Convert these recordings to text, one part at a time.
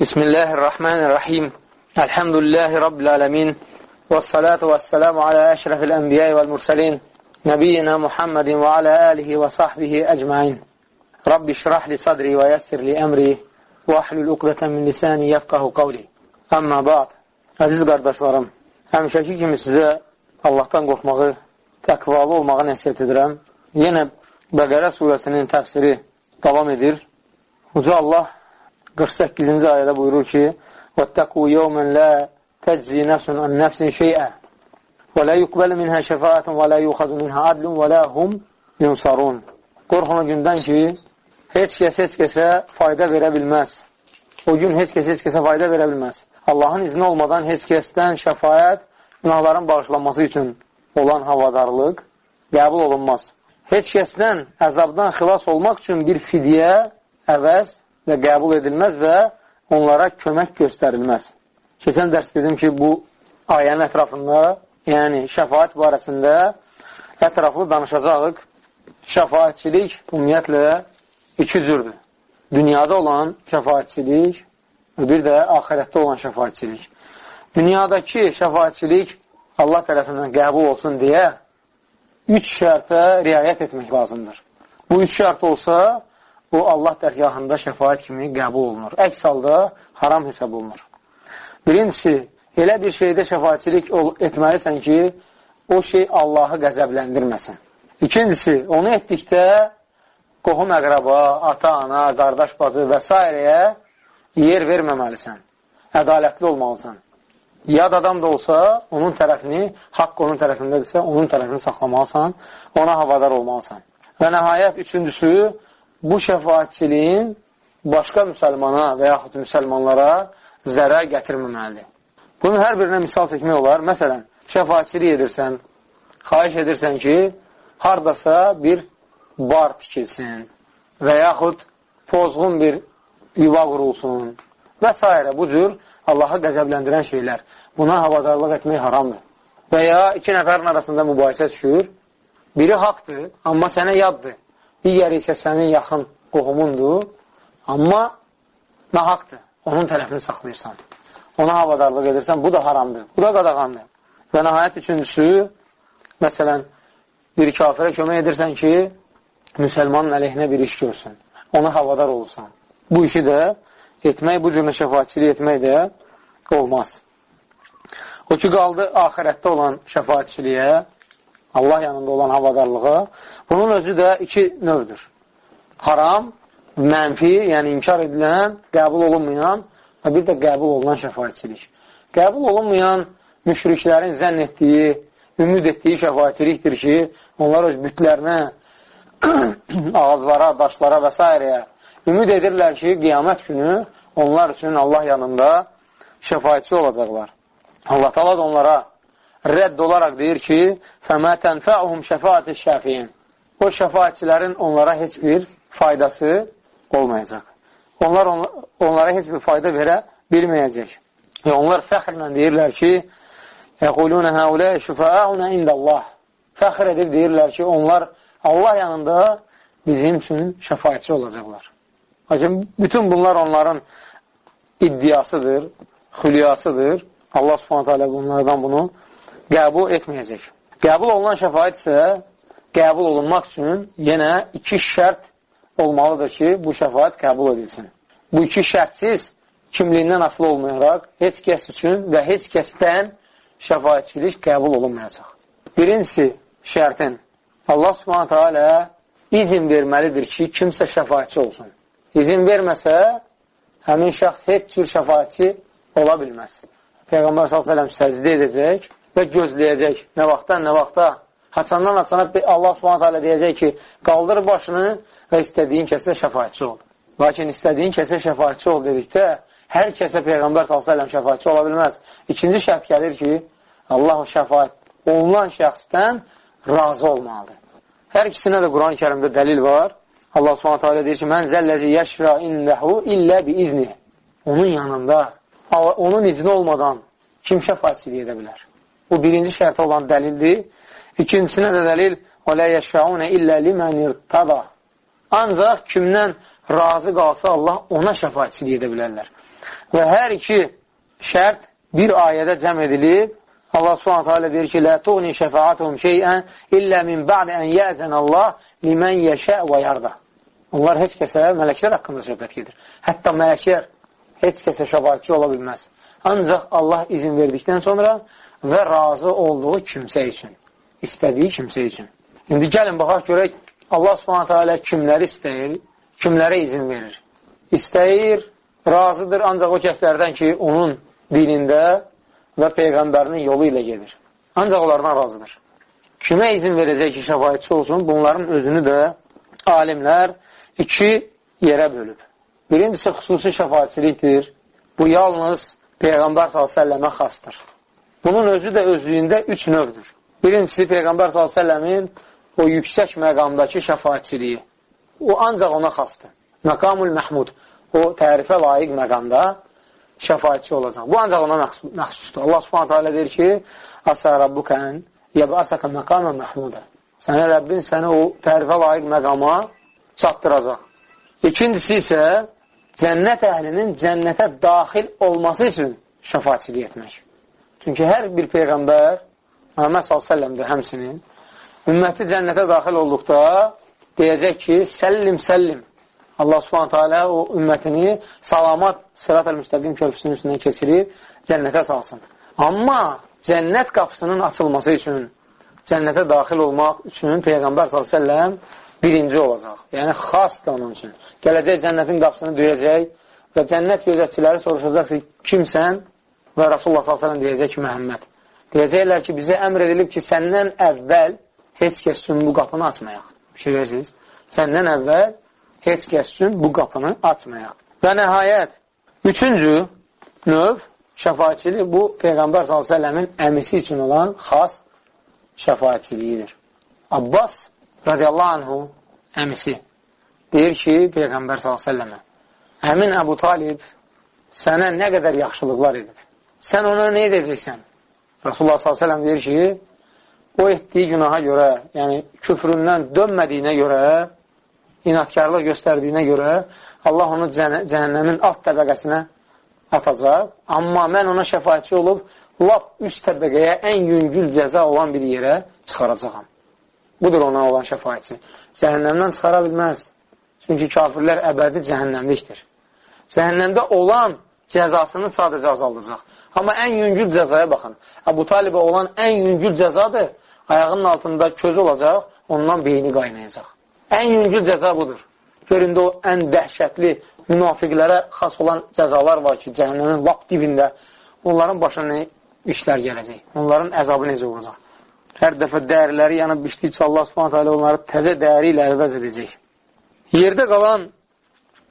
بسم الله الرحمن الرحيم الحمد لله رب العالمين والصلاة والسلام على أشرف الأنبياء والمرسلين نبينا محمد وعلى آله وصحبه أجمعين رب شرح لصدري ويسر لأمري وحل الأقدة من لساني يفقه قولي أما بعض عزيز قرداش ورم هم شاكيكي مسزا الله تنقف مغي تكفالو مغنى سيتدرام ينب بقرة سورة سنين تفسيري طوام دير وزو الله 48-ci ayədə buyurur ki, وَاتَّقُوا يَوْمًا لَا تَجْزِي نَفْسٌ عَنْ نَفْسٍ شَيْئًا وَلَا يُقْبَلُ مِنْهَا شَفَاءَةٌ وَلَا يُخَذُ مِنْهَا عَدْلٌ وَلَا هُمْ يُنْصَرُونَ Qorxun o gündən ki, heç kəs heç kəsə fayda verə bilməz. O gün heç kəs heç kəsə fayda verə bilməz. Allahın izni olmadan heç kəsdən şəfayət günahların bağışlanması üçün olan havadarlıq qəbul olunmaz. Heç kəsdən əzabdan xilas olmaq üçün bir fidyə, əvəz və qəbul edilməz və onlara kömək göstərilməz. Keçən dərs dedim ki, bu ayənin ətrafında, yəni şəfaət barəsində ətraflı danışacaqıq. Şəfaətçilik ümumiyyətlə iki cürdür. Dünyada olan şəfaətçilik bir də ahirətdə olan şəfaətçilik. Dünyadakı şəfaətçilik Allah tərəfindən qəbul olsun deyə üç şərtə riayət etmək lazımdır. Bu üç şərt olsa, bu Allah dərgahında şəfaət kimi qəbul olunur. Əks halda haram hesab olunur. Birincisi, elə bir şeydə şəfaətçilik etməlisən ki, o şey Allahı qəzəbləndirməsin. İkincisi, onu etdikdə qohum əqraba, ata, ana, qardaş, bacı və s. yer verməməlisən. Ədalətli olmalısan. Yad adam da olsa, onun tərəfini, haqq onun tərəfindədirsə, onun tərəfini saxlamalısan, ona havadar olmalısan. Və nəhayət, üçüncüsü, bu şəfaatçiliyin başqa müsəlmana və yaxud müsəlmanlara zərər gətirməməlidir. Bunun hər birinə misal çəkmək olar. Məsələn, şəfaatçilik edirsən, xaiş edirsən ki, haradasa bir bar tikilsin və yaxud pozğun bir yuva qurulsun və s. Bu cür Allaha qəzəbləndirən şeylər. Buna havadarlıq etmək haramdır. Və ya iki nəfərin arasında mübahisə düşür. Biri haqdır, amma sənə yaddır. Digəri isə sənin yaxın qohumundur, amma nahaqdır. Onun tərəfini saxlayırsan. Ona havadarlıq edirsən, bu da haramdır. Bu da qadağandır. Və nəhayət üçüncüsü, məsələn, bir kafirə kömək edirsən ki, müsəlmanın əleyhinə bir iş görsün. Ona havadar olursan. Bu işi də etmək, bu cürlə şəfaatçilik etmək də olmaz. O ki, qaldı ahirətdə olan şəfaatçiliyə, Allah yanında olan havadarlığa. Bunun özü də iki növdür. Haram, mənfi, yəni inkar edilən, qəbul olunmayan və bir də qəbul olunan şəfaətçilik. Qəbul olunmayan müşriklərin zənn etdiyi, ümid etdiyi şəfaətçilikdir ki, onlar öz bütlərinə, ağızlara, daşlara və s. ümid edirlər ki, qiyamət günü onlar üçün Allah yanında şəfaətçi olacaqlar. Allah talad onlara rədd olaraq deyir ki, فَمَا تَنْفَعُهُمْ شَفَاَةِ الشَّافِينَ O şəfaətçilərin onlara heç bir faydası olmayacaq. Onlar on onlara heç bir fayda verə bilməyəcək. Və onlar fəxrlə deyirlər ki, يَقُولُونَ هَاُولَيْ شُفَاءُنَا اِنْدَ اللّٰهِ Fəxr edib deyirlər ki, onlar Allah yanında bizim üçün şəfayətçi olacaqlar. Lakin bütün bunlar onların iddiasıdır, xülyasıdır. Allah subhanətə alə bunlardan bunu qəbul etməyəcək. Qəbul olunan şəfayət isə qəbul olunmaq üçün yenə iki şərt olmalıdır ki, bu şəfayət qəbul edilsin. Bu iki şərtsiz kimliyindən asılı olmayaraq heç kəs üçün və heç kəsdən şəfayətçilik qəbul olunmayacaq. Birincisi şərtin Allah subhanətə alə izin verməlidir ki, kimsə şəfayətçi olsun. İzin verməsə, həmin şəxs heç cür şəfayətçi ola bilməz. Peyğəmbər s.ə.v səcdə edəcək və gözləyəcək. Nə vaxtdan, nə vaxta. Haçandan haçana Allah subhanət hələ deyəcək ki, qaldır başını və istədiyin kəsə şəfayətçi ol. Lakin istədiyin kəsə şəfayətçi ol dedikdə, hər kəsə Peyğəmbər s.ə.v şəfayətçi ola bilməz. İkinci şərt gəlir ki, Allah şəfayət olunan şəxsdən razı olmalıdır. Hər ikisinə də Quran-ı kərimdə dəlil var. Allah subhanət hələ deyir ki, mən zəlləzi yəşrə indəhu illə bi izni. Onun yanında, onun izni olmadan kim şəfayətçilik edə bilər? Bu birinci şərtə olan dəlildir. İkincisinə də dəlil وَلَا يَشْفَعُونَ إِلَّا لِمَنْ اِرْتَضَى Ancaq kimdən razı qalsa Allah ona şəfaətçilik edə bilərlər. Və hər iki şərt bir ayədə cəm edilib. Allah subhanətə alə deyir ki, Lə tuğni şəfaatuhum şeyən illə min ba'də ən yəzən Allah limən yəşə və yarda. Onlar heç kəsə mələklər haqqında söhbət gedir. Hətta mələklər heç kəsə şəfaatçi ola bilməz. Ancaq Allah izin verdikdən sonra və razı olduğu kimsə üçün, istədiyi kimsə üçün. İndi gəlin, baxaq görək, Allah alə kimləri istəyir, kimlərə izin verir. İstəyir, razıdır ancaq o kəslərdən ki, onun dinində və Peyğəmbərinin yolu ilə gedir. Ancaq onlardan razıdır. Kimə izin verəcək ki, şəfayətçi olsun? Bunların özünü də alimlər iki yerə bölüb. Birincisi xüsusi şəfayətçilikdir. Bu yalnız Peyğəmbər s.ə.və xastır. Bunun özü də özlüyündə üç növdür. Birincisi Peyğəmbər s.ə.v-in o yüksək məqamdakı şəfayətçiliyi. O ancaq ona xastdır. Məqamul məhmud. O tərifə layiq məqamda şəfayətçi olacaq. Bu ancaq ona məxsusdur. Allah subhanətə alə deyir ki, Asa Rabbukən yəbəsəkə məqamə məhmudə. Sənə Rəbbin səni o tərifə layiq məqama çatdıracaq. İkincisi isə cənnət əhlinin cənnətə daxil olması üçün şəfayətçilik etmək. Çünki hər bir Peyğəmbər, Məhəmməd s.ə.v-də həmsinin, ümməti cənnətə daxil olduqda deyəcək ki, səllim, səllim. Allah subhanətə alə o ümmətini salamat sırat əl-müstəqim köprüsünün üstündən keçirib cənnətə salsın. Amma cənnət qapısının açılması üçün, cənnətə daxil olmaq üçün Peyğəmbər s.ə.v birinci olacaq. Yəni, xasdır onun üçün. Gələcək cənnətin qapısını döyəcək və cənnət gözətçiləri soruşacaq ki, kimsən? Və Rasulullah s.ə.v deyəcək ki, Məhəmməd. Deyəcəklər ki, bizə əmr edilib ki, səndən əvvəl heç kəs üçün bu qapını açmayaq. Fikir verirsiniz? Səndən əvvəl heç kəs üçün bu qapını açmayaq. Və nəhayət, üçüncü növ şəfayətçilik bu Peyğəmbər s.ə.v-in əmisi üçün olan xas şəfayətçiliyidir. Abbas radiyallahu anhu əmisi deyir ki, Peyğəmbər s.ə.və həmin Əbu Talib sənə nə qədər yaxşılıqlar edib. Sən ona nə edəcəksən? Rasulullah s.ə.v deyir ki, o etdiyi günaha görə, yəni küfründən dönmədiyinə görə, inatkarlıq göstərdiyinə görə Allah onu cəhənnəmin alt təbəqəsinə atacaq. Amma mən ona şəfayətçi olub, lap üst təbəqəyə ən yüngül cəza olan bir yerə çıxaracaqam. Budur ona olan şəfayətçi. Cəhənnəmdən çıxara bilməz. Çünki kafirlər əbədi cəhənnəmlikdir. Cəhənnəmdə olan cəzasını sadəcə azaldacaq. Amma ən yüngül cəzaya baxın. Əbu Talibə olan ən yüngül cəzadır ayağının altında köz olacaq, ondan beyni qaynayacaq. Ən yüngül cəza budur. Göründə o ən dəhşətli münafiqlərə xas olan cəzalar var ki, cəhənnəmin lap dibində onların başına işlər gələcək. Onların əzabı necə olacaq. Hər dəfə dəyərləri yanıb biçdikcə Allah subhanət hələ onları təzə dəyəri ilə əvəz edəcək. Yerdə qalan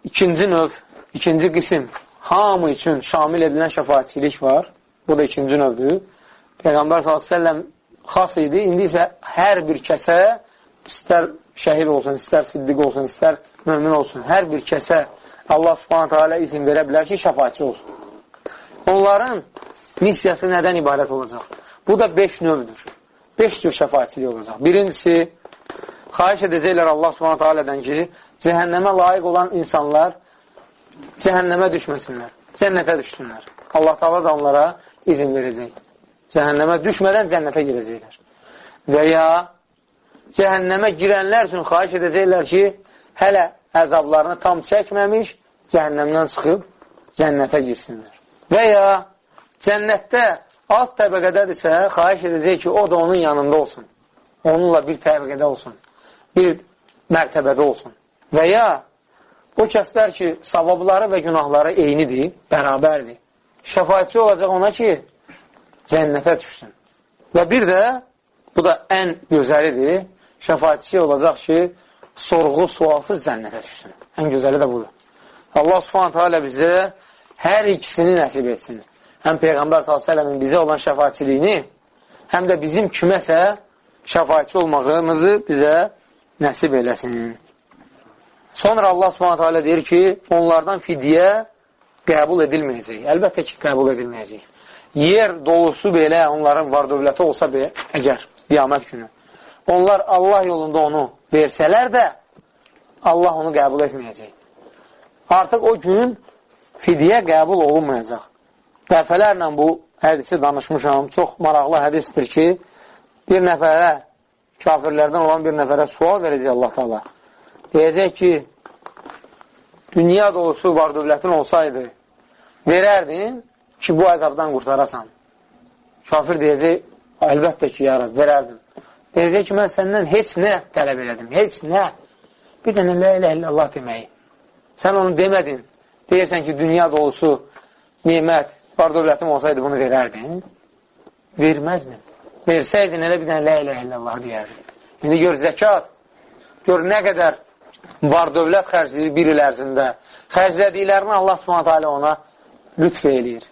ikinci növ, ikinci qism hamı üçün şamil edilən şəfaətçilik var. Bu da ikinci növdür. Peyğəmbər s.ə.v xas idi. İndi isə hər bir kəsə, istər şəhid olsun, istər siddiq olsun, istər mümin olsun, hər bir kəsə Allah subhanətə alə izin verə bilər ki, şəfaatçı olsun. Onların missiyası nədən ibarət olacaq? Bu da beş növdür. Beş cür şəfaatçilik olacaq. Birincisi, xahiş edəcəklər Allah subhanətə alədən ki, cəhənnəmə layiq olan insanlar cəhənnəmə düşməsinlər, cənnətə düşsünlər. Allah taala da onlara izin verəcək cəhənnəmə düşmədən cənnətə girəcəklər. Və ya cəhənnəmə girənlər üçün xahiş edəcəklər ki, hələ əzablarını tam çəkməmiş, cəhənnəmdən çıxıb cənnətə girsinlər. Və ya cənnətdə alt təbəqədədirsə, xahiş edəcək ki, o da onun yanında olsun. Onunla bir təbəqədə olsun. Bir mərtəbədə olsun. Və ya o kəslər ki, savabları və günahları eynidir, bərabərdir. Şəfayətçi olacaq ona ki, cənnətə düşsün. Və bir də, bu da ən gözəlidir, şəfaətçi olacaq ki, sorğu, sualsız cənnətə düşsün. Ən gözəli də budur. Allah subhanətə alə bizə hər ikisini nəsib etsin. Həm Peyğəmbər s.ə.v-in bizə olan şəfaətçiliyini, həm də bizim kiməsə şəfaətçi olmağımızı bizə nəsib eləsin. Sonra Allah alə deyir ki, onlardan fidyə qəbul edilməyəcək. Əlbəttə ki, qəbul edilməyəcək yer dolusu belə onların var dövləti olsa belə, əgər qiyamət günü, onlar Allah yolunda onu versələr də Allah onu qəbul etməyəcək. artıq o gün fidyə qəbul olunmayacaq. Dəfələrlə bu hədisi danışmışam. Çox maraqlı hədisdir ki, bir nəfərə, kafirlərdən olan bir nəfərə sual verəcək Allah Taala. Deyəcək ki, dünya dolusu var dövlətin olsaydı, verərdin ki, bu əzabdan qurtarasan. Kafir deyəcək, əlbəttə ki, ya Rab, verərdim. Deyəcək ki, mən səndən heç nə tələb elədim, heç nə. Bir dənə lə ilə illallah deməyi. Sən onu demədin. Deyirsən ki, dünya dolusu nimət, var dövlətim olsaydı bunu verərdin. Verməzdin. Versəydin, elə bir dənə lə ilə illallah deyərdin. İndi gör zəkat, gör nə qədər var dövlət xərcləyir bir il ərzində. Xərclədiklərini Allah subhanətə alə ona lütf eləyir.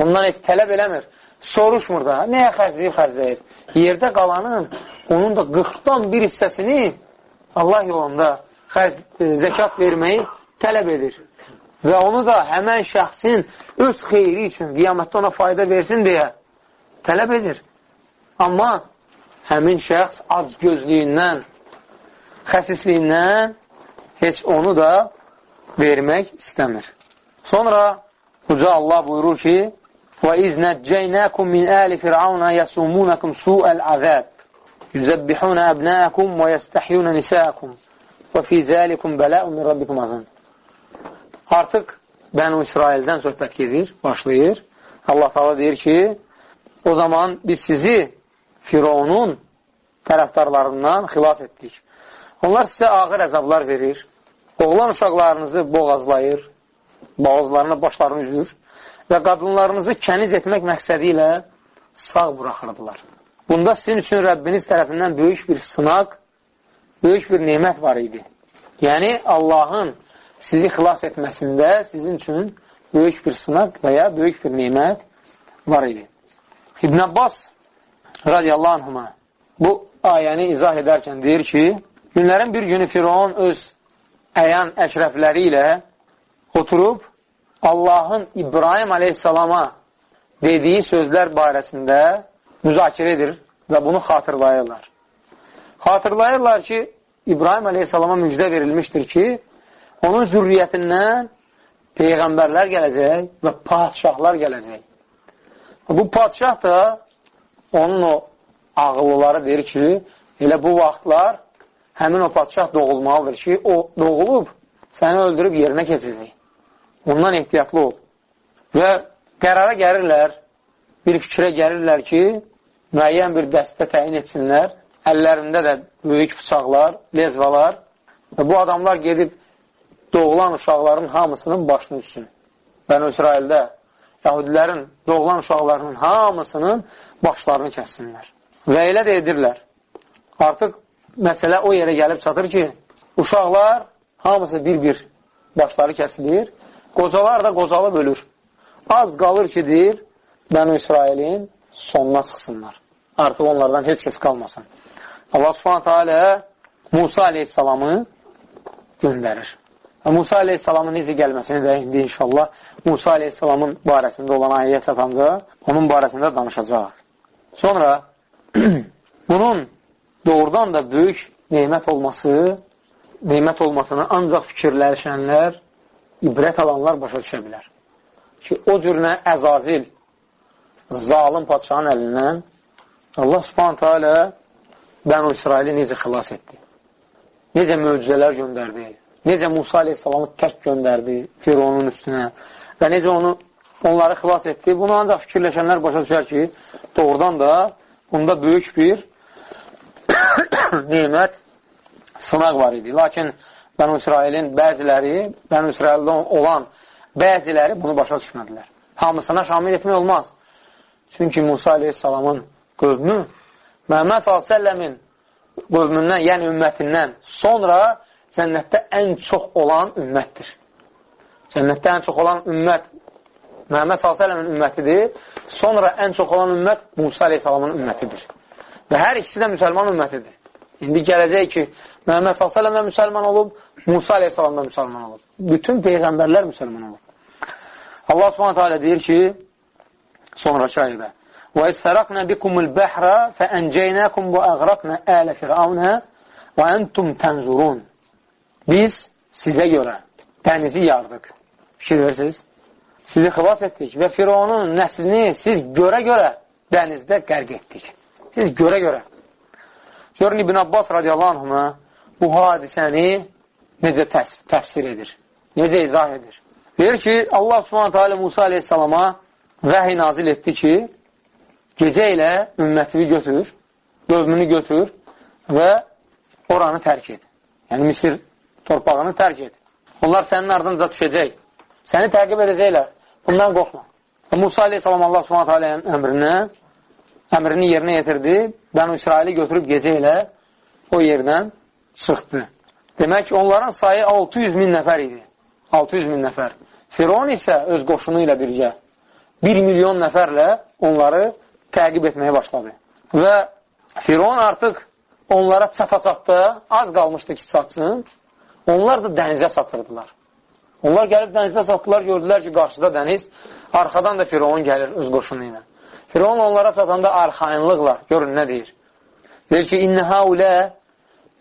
Ondan heç tələb eləmir. Soruşmur da, nəyə xərcləyib, xərcləyib. Yerdə qalanın, onun da 40-dan bir hissəsini Allah yolunda xərc, e, zəkat verməyi tələb edir Və onu da həmən şəxsin öz xeyri üçün qiyamətdə ona fayda versin deyə tələb edir. Amma həmin şəxs ac gözlüyündən, xəsisliyindən heç onu da vermək istəmir. Sonra Uca Allah buyurur ki, وَإِذْ نَجَّيْنَاكُمْ مِنْ آلِ فِرْعَوْنَ يَسُومُونَكُمْ سُوءَ الْعَذَابِ يُزَبِّحُونَ أَبْنَاءَكُمْ وَيَسْتَحْيُونَ نِسَاءَكُمْ وَفِي ذَٰلِكُمْ بَلَاءٌ مِنْ رَبِّكُمْ azın. Artıq Bənu İsraildən söhbət gedir, başlayır. Allah Taala deyir ki, o zaman biz sizi Fironun tərəfdarlarından xilas etdik. Onlar sizə ağır əzablar verir. Oğlan uşaqlarınızı boğazlayır, boğazlarına başlarını üzür və qadınlarınızı kəniz etmək məqsədi ilə sağ buraxırdılar. Bunda sizin üçün Rəbbiniz tərəfindən böyük bir sınaq, böyük bir nemət var idi. Yəni, Allahın sizi xilas etməsində sizin üçün böyük bir sınaq və ya böyük bir nemət var idi. İbn Abbas radiyallahu anhuma bu ayəni izah edərkən deyir ki, günlərin bir günü Firon öz əyan əşrəfləri ilə oturub Allahın İbrahim aleyhissalama dediyi sözlər barəsində müzakirə edir və bunu xatırlayırlar. Xatırlayırlar ki, İbrahim aleyhissalama müjdə verilmişdir ki, onun zürriyyətindən peyğəmbərlər gələcək və padişahlar gələcək. Bu padişah da onun o ağıllıları deyir ki, elə bu vaxtlar həmin o padişah doğulmalıdır ki, o doğulub səni öldürüb yerinə keçəcək. Ondan ehtiyatlı ol. Və qərara gəlirlər, bir fikrə gəlirlər ki, müəyyən bir dəstə təyin etsinlər, əllərində də böyük bıçaqlar, lezvalar və bu adamlar gedib doğulan uşaqların hamısının başını üstün. Bən İsraildə Yahudilərin doğulan uşaqlarının hamısının başlarını kəssinlər. Və elə də edirlər. Artıq məsələ o yerə gəlib çatır ki, uşaqlar hamısı bir-bir başları kəsilir Qocalar da qocalıb ölür. Az qalır ki, deyir, Bənu İsrailin sonuna çıxsınlar. Artıq onlardan heç kəs qalmasın. Allah subhanətə alə Musa aleyhissalamı göndərir. Və Musa aleyhissalamın necə gəlməsini də indi inşallah Musa aleyhissalamın barəsində olan ayəyə çatanda onun barəsində danışacaq. Sonra bunun doğrudan da böyük neymət olması, neymət olmasını ancaq fikirləşənlər ibrət alanlar başa düşə bilər. Ki, o cürünə əzazil, zalim patşanın əlindən Allah subhanətə alə Bənu İsraili necə xilas etdi? Necə möcüzələr göndərdi? Necə Musa aleyhissalamı tək göndərdi Fironun üstünə və necə onu onları xilas etdi? Bunu ancaq fikirləşənlər başa düşər ki, doğrudan da bunda böyük bir nimət, sınaq var idi. Lakin Bənu İsrailin bəziləri, Bənu İsraildə olan bəziləri bunu başa düşmədilər. Hamısına şamil etmək olmaz. Çünki Musa aleyhissalamın qövmü Məhəmməd s.ə.v-in qövmündən, yəni ümmətindən sonra cənnətdə ən çox olan ümmətdir. Cənnətdə ən çox olan ümmət Məhəmməd s.ə.v-in ümmətidir. Sonra ən çox olan ümmət Musa aleyhissalamın ümmətidir. Və hər ikisi də müsəlman ümmətidir. İndi gələcək ki, Məhəmməd s.ə.v də müsəlman olub, Musa aleyhissalam da müsəlman olub. Bütün peyğəmbərlər müsəlman olub. Allah subhanətə alə deyir ki, sonraki ayədə وَإِذْ فَرَقْنَا بِكُمُ الْبَحْرَ فَأَنْجَيْنَاكُمْ وَأَغْرَقْنَا آلَ فِرْعَوْنَ وَأَنْتُمْ تَنْزُرُونَ Biz sizə görə dənizi yardıq. Fikir verirsiniz? Sizi xilas etdik və Fironun nəslini siz görə-görə dənizdə qərq etdik. Siz görə-görə. Görün, İbn Abbas radiyallahu anhına bu hadisəni necə təfsir edir, necə izah edir. Deyir ki, Allah subhanətə alə Musa aleyhissalama vəhiy nazil etdi ki, gecə ilə ümmətini götür, qövmünü götür və oranı tərk et. Yəni, Misir torpağını tərk et. Onlar sənin ardınca düşəcək. Səni təqib edəcəklər. Bundan qorxma. Musa aleyhissalam Allah subhanət aləyin əmrinə, əmrini yerinə yetirdi. Bənu İsraili götürüb gecə ilə o yerdən çıxdı. Demək onların sayı 600 min nəfər idi. 600 min nəfər. Firon isə öz qoşunu ilə birgə 1 milyon nəfərlə onları təqib etməyə başladı. Və Firon artıq onlara çata-çatda az qalmışdı ki, çatsın. Onlar da dənizə satırdılar. Onlar gəlib dənizə satdılar, gördülər ki, qarşıda dəniz, arxadan da Firon gəlir öz qoşunu ilə. Firon onlara çatanda arxayınlıqla, görün nə deyir. Deyir ki, İnnə haulə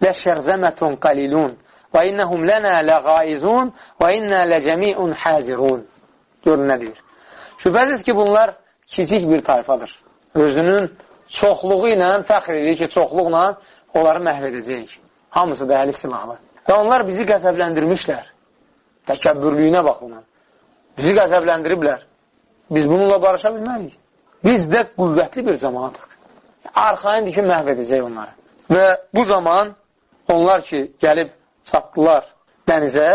ləşərzəmətun qalilun və innəhum lənə ləqaizun və innə ləcəmiun həzirun. Görün nə deyir. Şübhəsiz ki, bunlar kiçik bir tayfadır. Özünün çoxluğu ilə fəxr edir ki, çoxluqla onları məhv edəcək. Hamısı da əli silahlı. Və onlar bizi qəzəbləndirmişlər. Təkəbbürlüyünə bax buna. Bizi qəzəbləndiriblər. Biz bununla barışa bilmərik. Biz də qüvvətli bir cəmaatıq. Arxayındır ki, məhv edəcək onları. Və bu zaman onlar ki, gəlib çatdılar dənizə,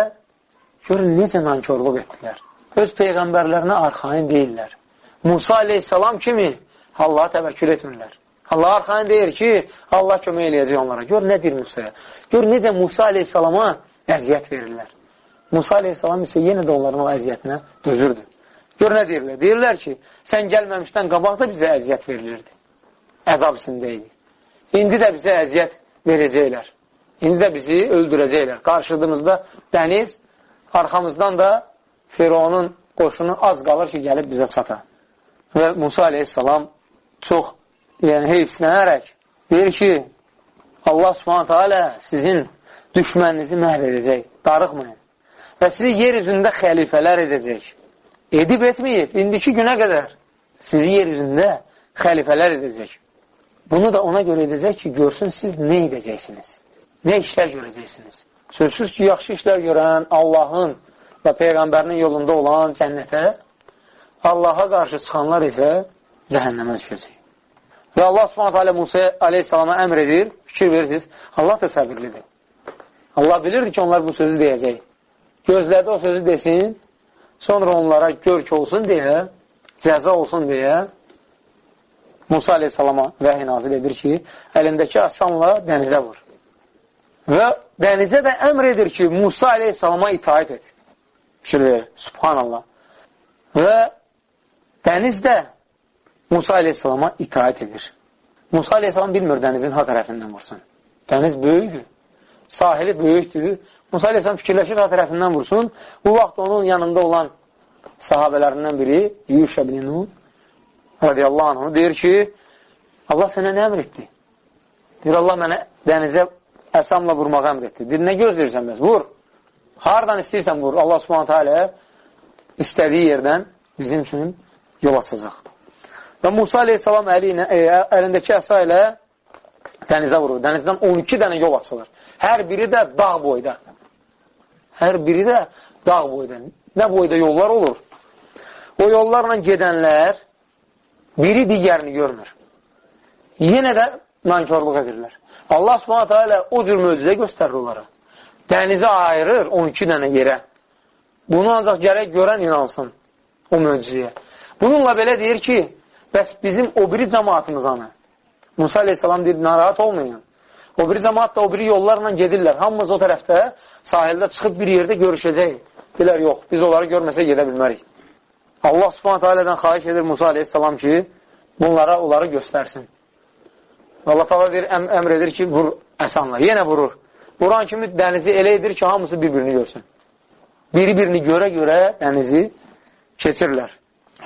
görün, necə nankörlük etdilər. Öz peyğəmbərlərinə arxayın deyirlər. Musa aleyhissalam kimi Allaha təvəkkül etmirlər. Allah arxayın deyir ki, Allah kömək eləyəcək onlara. Gör, nə deyir Musaya? Gör, necə Musa aleyhissalama əziyyət verirlər. Musa aleyhissalam isə yenə də onların o əziyyətinə dözürdü. Gör, nə deyirlər? Deyirlər ki, sən gəlməmişdən qabaq da bizə əziyyət verilirdi. Əzab içindəydik. İndi də bizə əziyyət verəcəklər. İndi də bizi öldürəcəklər. Qarşıdığımızda dəniz, arxamızdan da Fironun qoşunu az qalır ki, gəlib bizə çata. Və Musa aleyhissalam çox yəni, heyfslənərək deyir ki, Allah subhanətə alə sizin düşməninizi məhv edəcək, darıqmayın. Və sizi yer üzündə xəlifələr edəcək. Edib etməyib, indiki günə qədər sizi yer üzündə xəlifələr edəcək. Bunu da ona görə edəcək ki, görsün siz nə edəcəksiniz, nə işlər görəcəksiniz. Sözsüz ki, yaxşı işlər görən Allahın və Peyğəmbərinin yolunda olan cənnətə, Allaha qarşı çıxanlar isə cəhənnəmə düşəcək. Və Allah subhanət hələ Musa aleyhissalama əmr edir, fikir verirsiniz, Allah da səbirlidir. Allah bilirdi ki, onlar bu sözü deyəcək. Gözlədi o sözü desin, sonra onlara görk olsun deyə, cəza olsun deyə Musa aleyhissalama vəhi nazil edir ki, əlindəki asanla dənizə vur. Və dənizə də əmr edir ki, Musa aleyhissalama itaət et. Fikir verir, subhanallah. Və dəniz də Musa aleyhissalama itaət edir. Musa aleyhissalam bilmir dənizin ha tərəfindən vursun. Dəniz böyükdür, sahili böyükdür. Musa aleyhissalam fikirləşir ha tərəfindən vursun. Bu vaxt onun yanında olan sahabələrindən biri, Yuşə bin Nun, radiyallahu anhu, deyir ki, Allah sənə nə əmr etdi? Deyir, Allah mənə dənizə əsamla vurmağa əmr etdi. Deyir, nə gözləyirsən bəs? Vur. Hardan istəyirsən vur. Allah subhanətə alə istədiyi yerdən bizim üçün yol açacaq. Və Musa aleyhissalam əli ilə, e, əlindəki əsa ilə dənizə vurur. Dənizdən 12 dənə yol açılır. Hər biri də dağ boyda. Hər biri də dağ boyda. Nə boyda yollar olur? O yollarla gedənlər biri digərini görmür. Yenə də nankörlük edirlər. Allah subhanətə alə o cür möcüzə göstərir onlara. Dənizi ayırır 12 dənə yerə. Bunu ancaq gərək görən inansın o möcüzəyə. Bununla belə deyir ki, Bəs bizim o biri cəmaatımız anı? Musa aleyhissalam deyir, narahat olmayın. O biri cəmaat da o biri yollarla gedirlər. Hamımız o tərəfdə sahildə çıxıb bir yerdə görüşəcək. Deyirlər, yox, biz onları görməsə gedə bilmərik. Allah subhanətə alədən xaiş edir Musa aleyhissalam ki, bunlara onları göstərsin. Allah taala deyir, əm əmr edir ki, vur əsanla. Yenə vurur. Vuran kimi dənizi elə edir ki, hamısı bir-birini görsün. Biri-birini görə-görə dənizi keçirlər.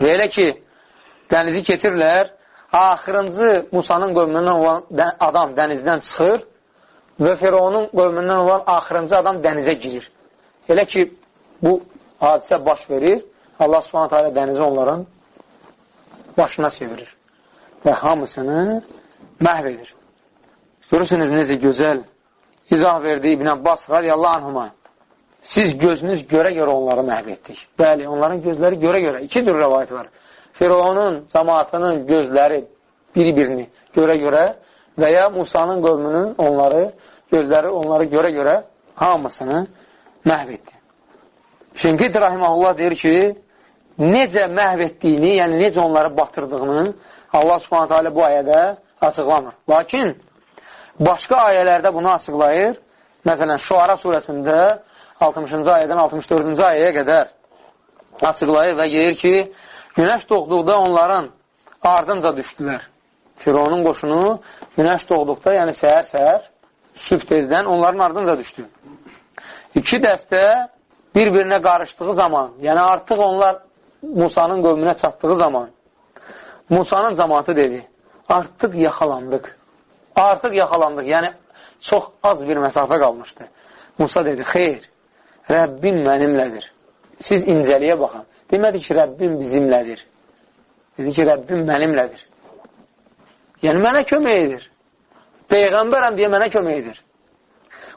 Və elə ki, dənizi keçirlər, axırıncı Musanın qövmündən olan adam dənizdən çıxır və Fironun qövmündən olan axırıncı adam dənizə girir. Elə ki, bu hadisə baş verir, Allah subhanət hələ dənizi onların başına çevirir və hamısını məhv edir. Görürsünüz necə gözəl izah verdi İbn Abbas radiyallahu anhuma. Siz gözünüz görə-görə onları məhv etdik. Bəli, onların gözləri görə-görə. İki cür rəvayət var. Firavunun, cəmaatının gözləri bir-birini görə-görə və ya Musanın qövmünün onları, gözləri onları görə-görə hamısını məhv etdi. Şinkit Rahiməhullah deyir ki, necə məhv etdiyini, yəni necə onları batırdığını Allah subhanətə alə bu ayədə açıqlamır. Lakin başqa ayələrdə bunu açıqlayır. Məsələn, Şuara surəsində 60-cı ayədən 64-cü ayəyə qədər açıqlayır və deyir ki, günəş doğduqda onların ardınca düşdülər. Fironun qoşunu günəş doğduqda, yəni səhər-səhər, sübh tezdən onların ardınca düşdü. İki dəstə bir-birinə qarışdığı zaman, yəni artıq onlar Musanın qövmünə çatdığı zaman Musanın cəmatı dedi, artıq yaxalandıq. Artıq yaxalandıq, yəni çox az bir məsafə qalmışdı. Musa dedi, xeyr, Rəbbim mənimlədir. Siz incəliyə baxın. Demədi ki, Rəbbim bizimlədir. Dedi ki, Rəbbim mənimlədir. Yəni, mənə kömək edir. Peyğəmbərəm deyə mənə kömək edir.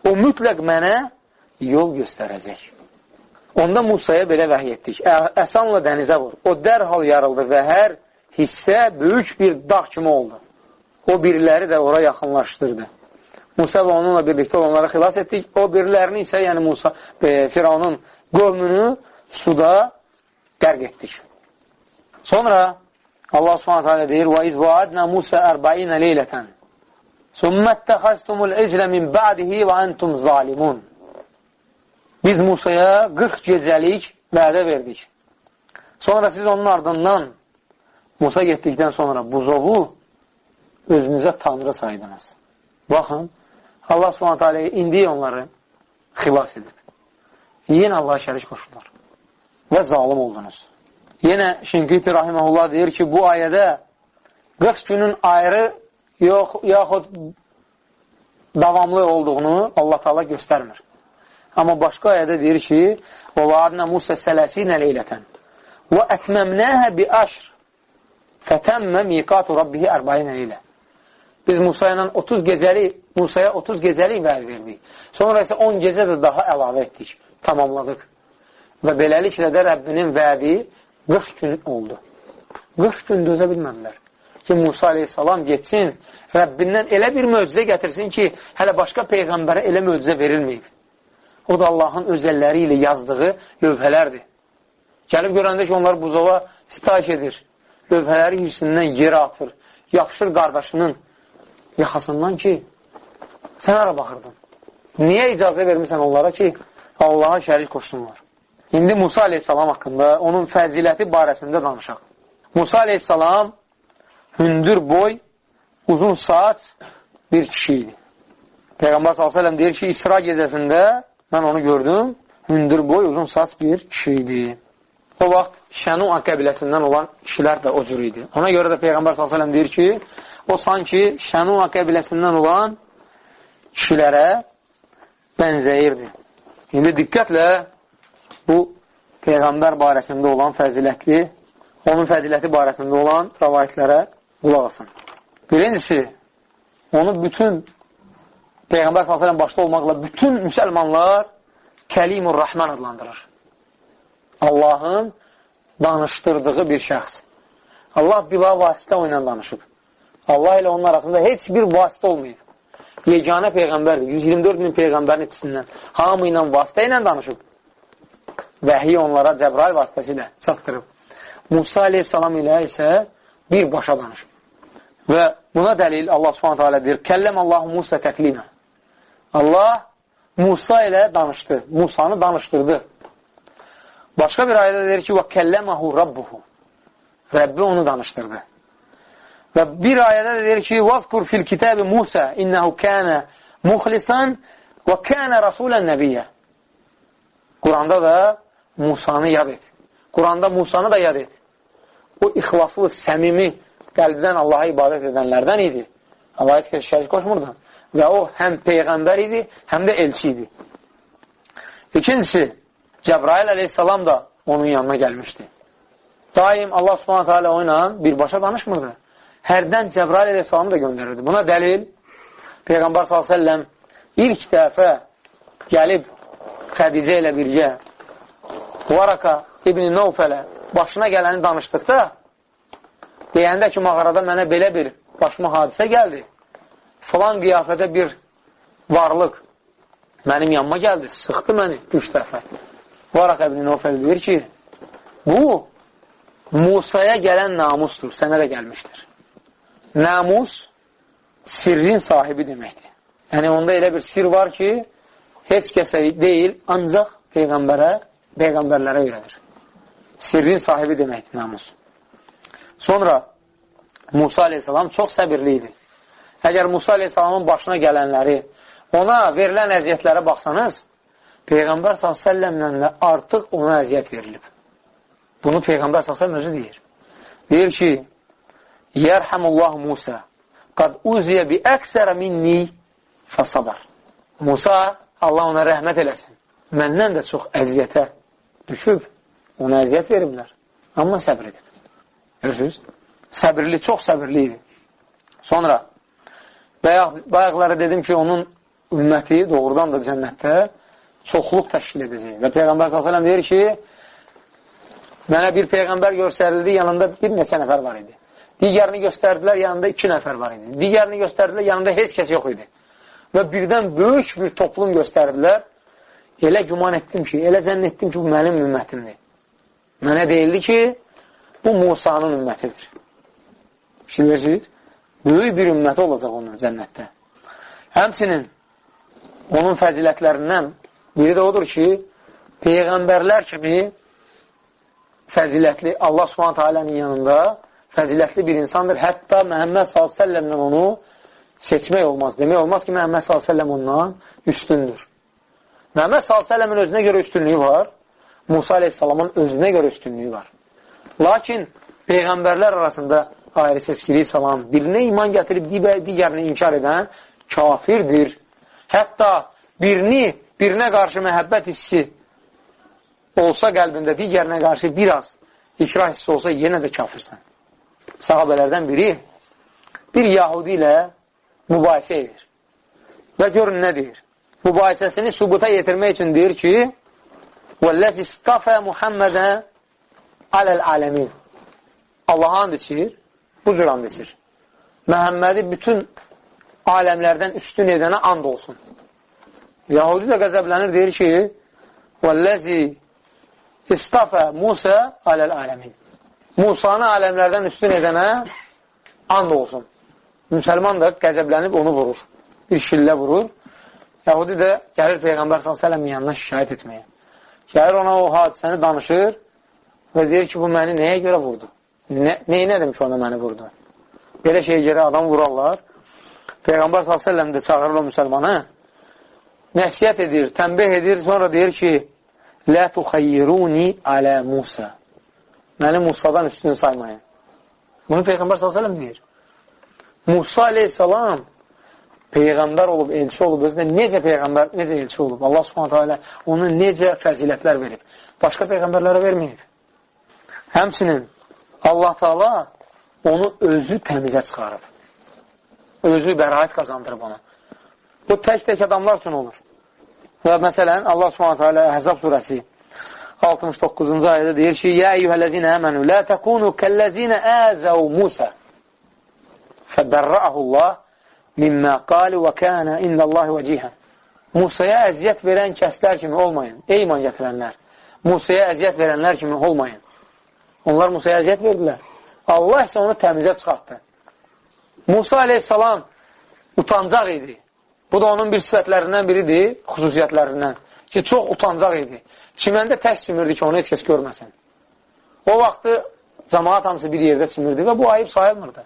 O mütləq mənə yol göstərəcək. Onda Musaya belə vəhiy etdik. Əsanla dənizə vur. O dərhal yarıldı və hər hissə böyük bir dağ kimi oldu. O biriləri də ora yaxınlaşdırdı. Musa və onunla birlikdə onları xilas etdik. O birilərini isə, yəni Musa, e, Firavunun qövmünü suda dərq etdik. Sonra Allah Subhanahu taala deyir: "Və iz vaadna Musa 40 leylatan. Summa ittakhastumul icla min ba'dihi və entum zalimun." Biz Musaya 40 gecəlik vədə verdik. Sonra siz onun ardından Musa getdikdən sonra buzovu özünüzə tanrı saydınız. Baxın, Allah Subhanahu taala indi onları xilas edib. Yenə Allah şərik qoşdular və zalim oldunuz. Yenə Şinkiti Rahiməhullah deyir ki, bu ayədə 40 günün ayrı yox, yaxud davamlı olduğunu Allah taala göstərmir. Amma başqa ayədə deyir ki, وَوَعَدْنَا مُوسَى سَلَسِينَ لَيْلَةً وَأَتْمَمْنَاهَا بِأَشْرٍ فَتَمَّ مِيقَاتُ رَبِّهِ أَرْبَعِينَ لَيْلَةً Biz Musa ilə 30 gecəli, Musaya 30 gecəlik vəd verdik. Sonra isə 10 gecə də daha əlavə etdik, tamamladıq. Və beləliklə də Rəbbinin vədi 40 gün oldu. 40 gün dözə bilmədilər ki, Musa aleyhissalam getsin, Rəbbindən elə bir möcüzə gətirsin ki, hələ başqa Peyğəmbərə elə möcüzə verilməyib. O da Allahın öz əlləri ilə yazdığı lövhələrdir. Gəlib görəndə ki, onlar buzova sitayiş edir. Lövhələri hirsindən yerə atır. Yapışır qardaşının yaxasından ki, sən ara baxırdın. Niyə icazə vermirsən onlara ki, Allaha şərik qoşsunlar? İndi Musa aleyhissalam haqqında onun fəziləti barəsində danışaq. Musa aleyhissalam hündür boy, uzun saat bir kişi idi. Peyğəmbər s.ə.v deyir ki, İsra gecəsində mən onu gördüm, hündür boy, uzun saç bir kişi idi. O vaxt Şənua qəbiləsindən olan kişilər də o cür idi. Ona görə də Peyğəmbər s.ə.v deyir ki, o sanki Şənua qəbiləsindən olan kişilərə bənzəyirdi. İndi diqqətlə bu Peyğəmbər barəsində olan fəzilətli, onun fəziləti barəsində olan rəvayətlərə qulaq asın. Birincisi, onu bütün Peyğəmbər s.ə.v başda olmaqla bütün müsəlmanlar Kəlimur Rahman adlandırır. Allahın danışdırdığı bir şəxs. Allah bila vasitə o ilə danışıb. Allah ilə onun arasında heç bir vasitə olmayıb. Yeganə Peyğəmbərdir. 124 min Peyğəmbərin içindən hamı ilə vasitə ilə danışıb. Vəhi onlara Cəbrail vasitəsilə çatdırıb. Musa aleyhissalam ilə isə bir başa danışıb. Və buna dəlil Allah subhanətə alə deyir, kəlləm Allah Musa təklimə. Allah Musa ilə danışdı, Musanı danışdırdı. Başqa bir ayədə deyir ki, və kəlləməhu rabbuhu. Rəbbi onu danışdırdı. Və bir ayədə deyir ki, vəzkur fil kitəbi Musa innəhu kənə muxlisan və kənə rasulən nəbiyyə. Quranda da Musanı yad et. Quranda Musanı da yad et. O ixlaslı, səmimi, qəlbdən Allaha ibadət edənlərdən idi. Allaha heç kəs şərik qoşmurdu və o həm Peyğəmbər idi, həm də elçi idi. İkincisi, Cəbrail əleyhissalam da onun yanına gəlmişdi. Daim Allah subhanətə alə o ilə birbaşa danışmırdı. Hərdən Cəbrail əleyhissalamı da göndərirdi. Buna dəlil Peyğəmbər s.ə.v ilk dəfə gəlib Xədicə ilə birgə Varaka İbn-i Novfələ başına gələni danışdıqda deyəndə ki, mağarada mənə belə bir başıma hadisə gəldi. Falan qiyafədə bir varlıq mənim yanıma gəldi, sıxdı məni üç dəfə. Varaq əbn-i Nofəl deyir ki, bu Musaya gələn namusdur, sənə də gəlmişdir. Namus sirrin sahibi deməkdir. Yəni, onda elə bir sir var ki, heç kəsə deyil, ancaq Peyğəmbərə, Peyğəmbərlərə öyrədir. Sirrin sahibi deməkdir namus. Sonra Musa aleyhissalam çox səbirli idi. Əgər Musa aleyhissalamın başına gələnləri, ona verilən əziyyətlərə baxsanız, Peyğəmbər s.ə.v-lə artıq ona əziyyət verilib. Bunu Peyğəmbər s.ə.v özü deyir. Deyir ki, Yərhəmullah Musa qad uziyə bi əksərə minni fəsabar. Musa, Allah ona rəhmət eləsin. Məndən də çox əziyyətə düşüb, ona əziyyət veriblər. Amma səbr edib. Görürsünüz? Səbirli, çox səbirli idi. Sonra, bayaq, bayaqlara dedim ki, onun ümməti doğrudan da cənnətdə çoxluq təşkil edəcək. Və Peyğəmbər s.ə.v deyir ki, mənə bir Peyğəmbər göstərildi, yanında bir neçə nəfər var idi. Digərini göstərdilər, yanında iki nəfər var idi. Digərini göstərdilər, yanında heç kəs yox idi. Və birdən böyük bir toplum göstərdilər. Elə güman etdim ki, elə zənn etdim ki, bu mənim ümmətimdir. Mənə deyildi ki, bu Musanın ümmətidir. Bilirsiniz? Böyük bir ümməti olacaq onun cənnətdə. Həmçinin onun fəzilətlərindən biri də odur ki, Peyğəmbərlər kimi fəzilətli Allah subhanətə alənin yanında fəzilətli bir insandır. Hətta Məhəmməd s.ə.v-lə onu seçmək olmaz. Demək olmaz ki, Məhəmməd s.ə.v ondan üstündür. Məhəmməd s.ə.v-in özünə görə üstünlüyü var. Musa aleyhissalamın özünə görə üstünlüyü var. Lakin Peyğəmbərlər arasında ayrı seçkiliyi salan, birinə iman gətirib digərini inkar edən kafirdir. Hətta birini, birinə qarşı məhəbbət hissi olsa qəlbində digərinə qarşı biraz ikrah hissi olsa yenə də kafirsən sahabələrdən biri bir Yahudi ilə mübahisə edir. Və görün nə deyir? Mübahisəsini sübuta yetirmək üçün deyir ki, وَالَّذِ اسْتَفَى مُحَمَّدًا عَلَى الْعَلَمِينَ Allah and içir, bu cür and içir. Məhəmmədi bütün aləmlərdən üstün edənə and olsun. Yahudi də qəzəblənir, deyir ki, وَالَّذِ اسْتَفَى مُوسَى عَلَى الْعَلَمِينَ Musanı aləmlərdən üstün edənə and olsun. Müsəlman da qəzəblənib onu vurur. Bir şillə vurur. Yahudi də gəlir Peyğəmbər s.ə.v-in yanına şikayət etməyə. Gəlir ona o hadisəni danışır və deyir ki, bu məni nəyə görə vurdu? Nə, neynədim ki, ona məni vurdu? Belə şey görə adam vurarlar. Peyğəmbər s.ə.v də çağırır o müsəlmanı. Nəsiyyət edir, tənbih edir, sonra deyir ki, Lə tuxayyiruni alə Musa məni Musadan üstün saymayın. Bunu Peyğəmbər s.ə.v deyir. Musa aleyhissalam Peyğəmbər olub, elçi olub, özünə necə Peyğəmbər, necə elçi olub. Allah subhanətə alə ona necə fəzilətlər verib. Başqa Peyğəmbərlərə verməyib. Həmçinin Allah Taala onu özü təmizə çıxarıb. Özü bəraət qazandırıb ona. Bu tək-tək adamlar üçün olur. Və məsələn, Allah subhanətə alə Əhzab surəsi 69-cu ayədə deyir ki, Yə eyyuhələzinə əmənu, lə təkunu kəlləzinə əzəv Musa fəbərrəəhullah mimmə qali və kənə indəllahi vəcihə. Musaya əziyyət verən kəslər kimi olmayın. Ey iman gətirənlər. Musaya əziyyət verənlər kimi olmayın. Onlar Musaya əziyyət verdilər. Allah isə onu təmizə çıxartdı. Musa aleyhissalam utancaq idi. Bu da onun bir sifətlərindən biridir, xüsusiyyətlərindən ki, çox utancaq idi. Çiməndə tək çimirdi ki, onu heç kəs görməsin. O vaxtı cəmaat hamısı bir yerdə çimirdi və bu ayıb sayılmırdı.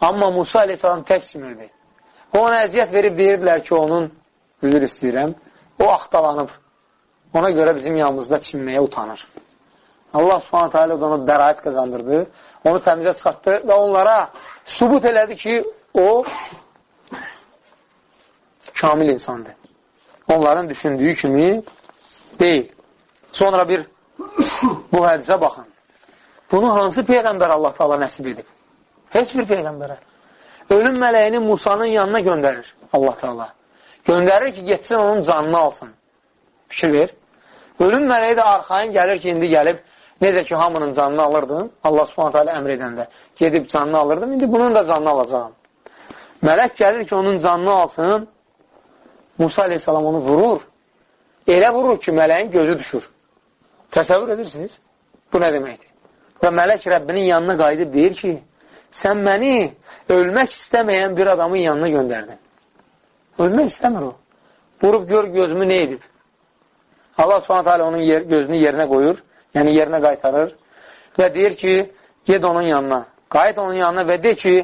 Amma Musa aleyhissalam tək çimirdi. Ona əziyyət verib deyirdilər ki, onun üzür istəyirəm, o axtalanıb. Ona görə bizim yanımızda çinməyə utanır. Allah subhanətə alə ona bəraət qazandırdı, onu təmizə çıxartdı və onlara sübut elədi ki, o kamil insandır. Onların düşündüyü kimi deyil. Sonra bir bu hədisə baxın. Bunu hansı Peyğəmbər Allah taala nəsib edib? Heç bir Peyğəmbərə. Ölüm mələyini Musanın yanına göndərir Allah taala. Göndərir ki, getsin onun canını alsın. Fikir ver. Ölüm mələyi də arxayın gəlir ki, indi gəlib necə ki, hamının canını alırdın, Allah subhanətə alə əmr edəndə gedib canını alırdım, indi bunun da canını alacağım. Mələk gəlir ki, onun canını alsın, Musa aleyhissalam onu vurur, elə vurur ki, mələyin gözü düşür. Təsəvvür edirsiniz? Bu nə deməkdir? Və mələk Rəbbinin yanına qayıdıb deyir ki, sən məni ölmək istəməyən bir adamın yanına göndərdin. Ölmək istəmir o. Vurub gör gözümü nə edib. Allah subhanət hələ onun yer, gözünü yerinə qoyur, yəni yerinə qaytarır və deyir ki, ged onun yanına, qayıt onun yanına və de ki,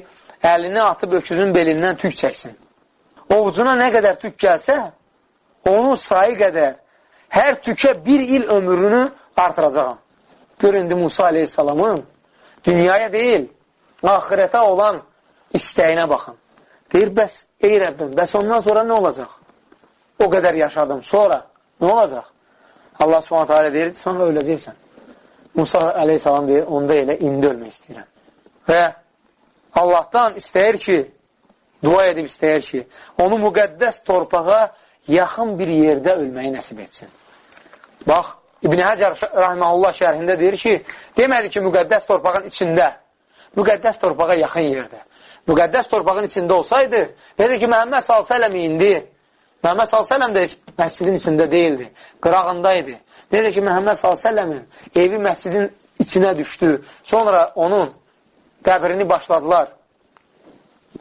əlini atıb öküzün belindən tük çəksin. Ovucuna nə qədər tük gəlsə, onun sayı qədər hər tükə bir il ömrünü artıracaqam. Gör, indi Musa aleyhissalamın dünyaya deyil, ahirətə olan istəyinə baxın. Deyir, bəs, ey Rəbbim, bəs ondan sonra nə olacaq? O qədər yaşadım, sonra nə olacaq? Allah subhanətə alə deyir, sonra öləcəksən. Musa aleyhissalam deyir, onda elə indi ölmək istəyirəm. Və Allahdan istəyir ki, dua edib istəyir ki, onu müqəddəs torpağa yaxın bir yerdə ölməyi nəsib etsin. Bax, İbn Həcər Rahmanullah şərhində deyir ki, demədi ki, müqəddəs torpağın içində, müqəddəs torpağa yaxın yerdə. Müqəddəs torpağın içində olsaydı, dedi ki, Məhəmməd s.ə.v indi, Məhəmməd s.ə.v də məscidin içində deyildi, qırağındaydı. Dedi ki, Məhəmməd s.ə.v-in evi məscidin içinə düşdü. Sonra onun qəbrini başladılar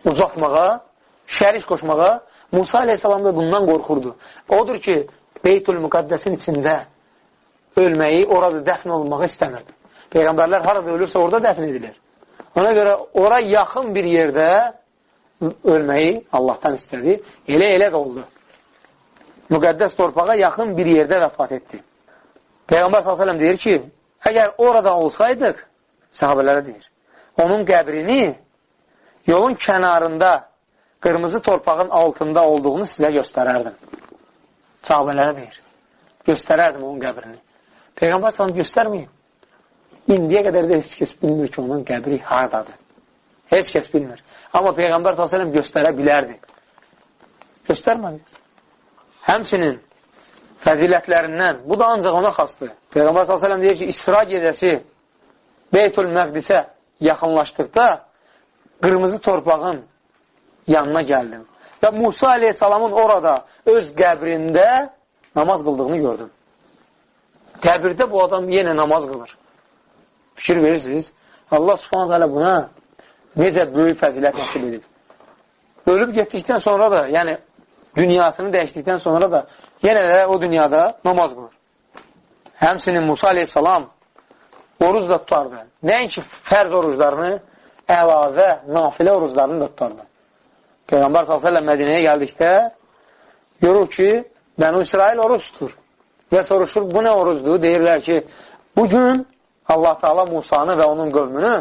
ucaltmağa, şərik qoşmağa. Musa aleyhissalam da bundan qorxurdu. Odur ki, Beytül Müqəddəsin içində ölməyi, orada dəfn olunmağı istəmirdi. Peyğəmbərlər harada ölürsə orada dəfn edilir. Ona görə ora yaxın bir yerdə ölməyi Allahdan istədi. Elə-elə də oldu. Müqəddəs torpağa yaxın bir yerdə vəfat etdi. Peyğəmbər s.ə.v deyir ki, əgər orada olsaydıq, sahabələrə deyir, onun qəbrini yolun kənarında qırmızı torpağın altında olduğunu sizə göstərərdim. Sahabələrə deyir, göstərərdim onun qəbrini. Peyğəmbər s.ə.v göstərməyib. İndiyə qədər də heç kəs bilmir ki, onun qəbri haradadır. Heç kəs bilmir. Amma Peyğəmbər s.ə.v göstərə bilərdi. Göstərmədi. Həmçinin fəzilətlərindən, bu da ancaq ona xastır. Peyğəmbər s.ə.v deyir ki, İsra gecəsi Beytül Məqdisə yaxınlaşdıqda qırmızı torpağın yanına gəldim. Və Musa aleyhissalamın orada öz qəbrində namaz qıldığını gördüm. Qəbirdə bu adam yenə namaz qılır. Fikir verirsiniz. Allah subhanət hələ buna necə böyük fəzilət nəsib edib. Ölüb getdikdən sonra da, yəni dünyasını dəyişdikdən sonra da yenə də o dünyada namaz qılır. Həmsinin Musa aleyhissalam oruz da tutardı. Nəinki fərz oruclarını, əlavə, nafilə oruclarını da tutardı. Peyğəmbər s.ə.v Mədinəyə gəldikdə görür ki, Bənu İsrail oruç tutur. Və soruşur, bu nə orucdur? Deyirlər ki, bugün Allah Teala Musanı və onun qövmünü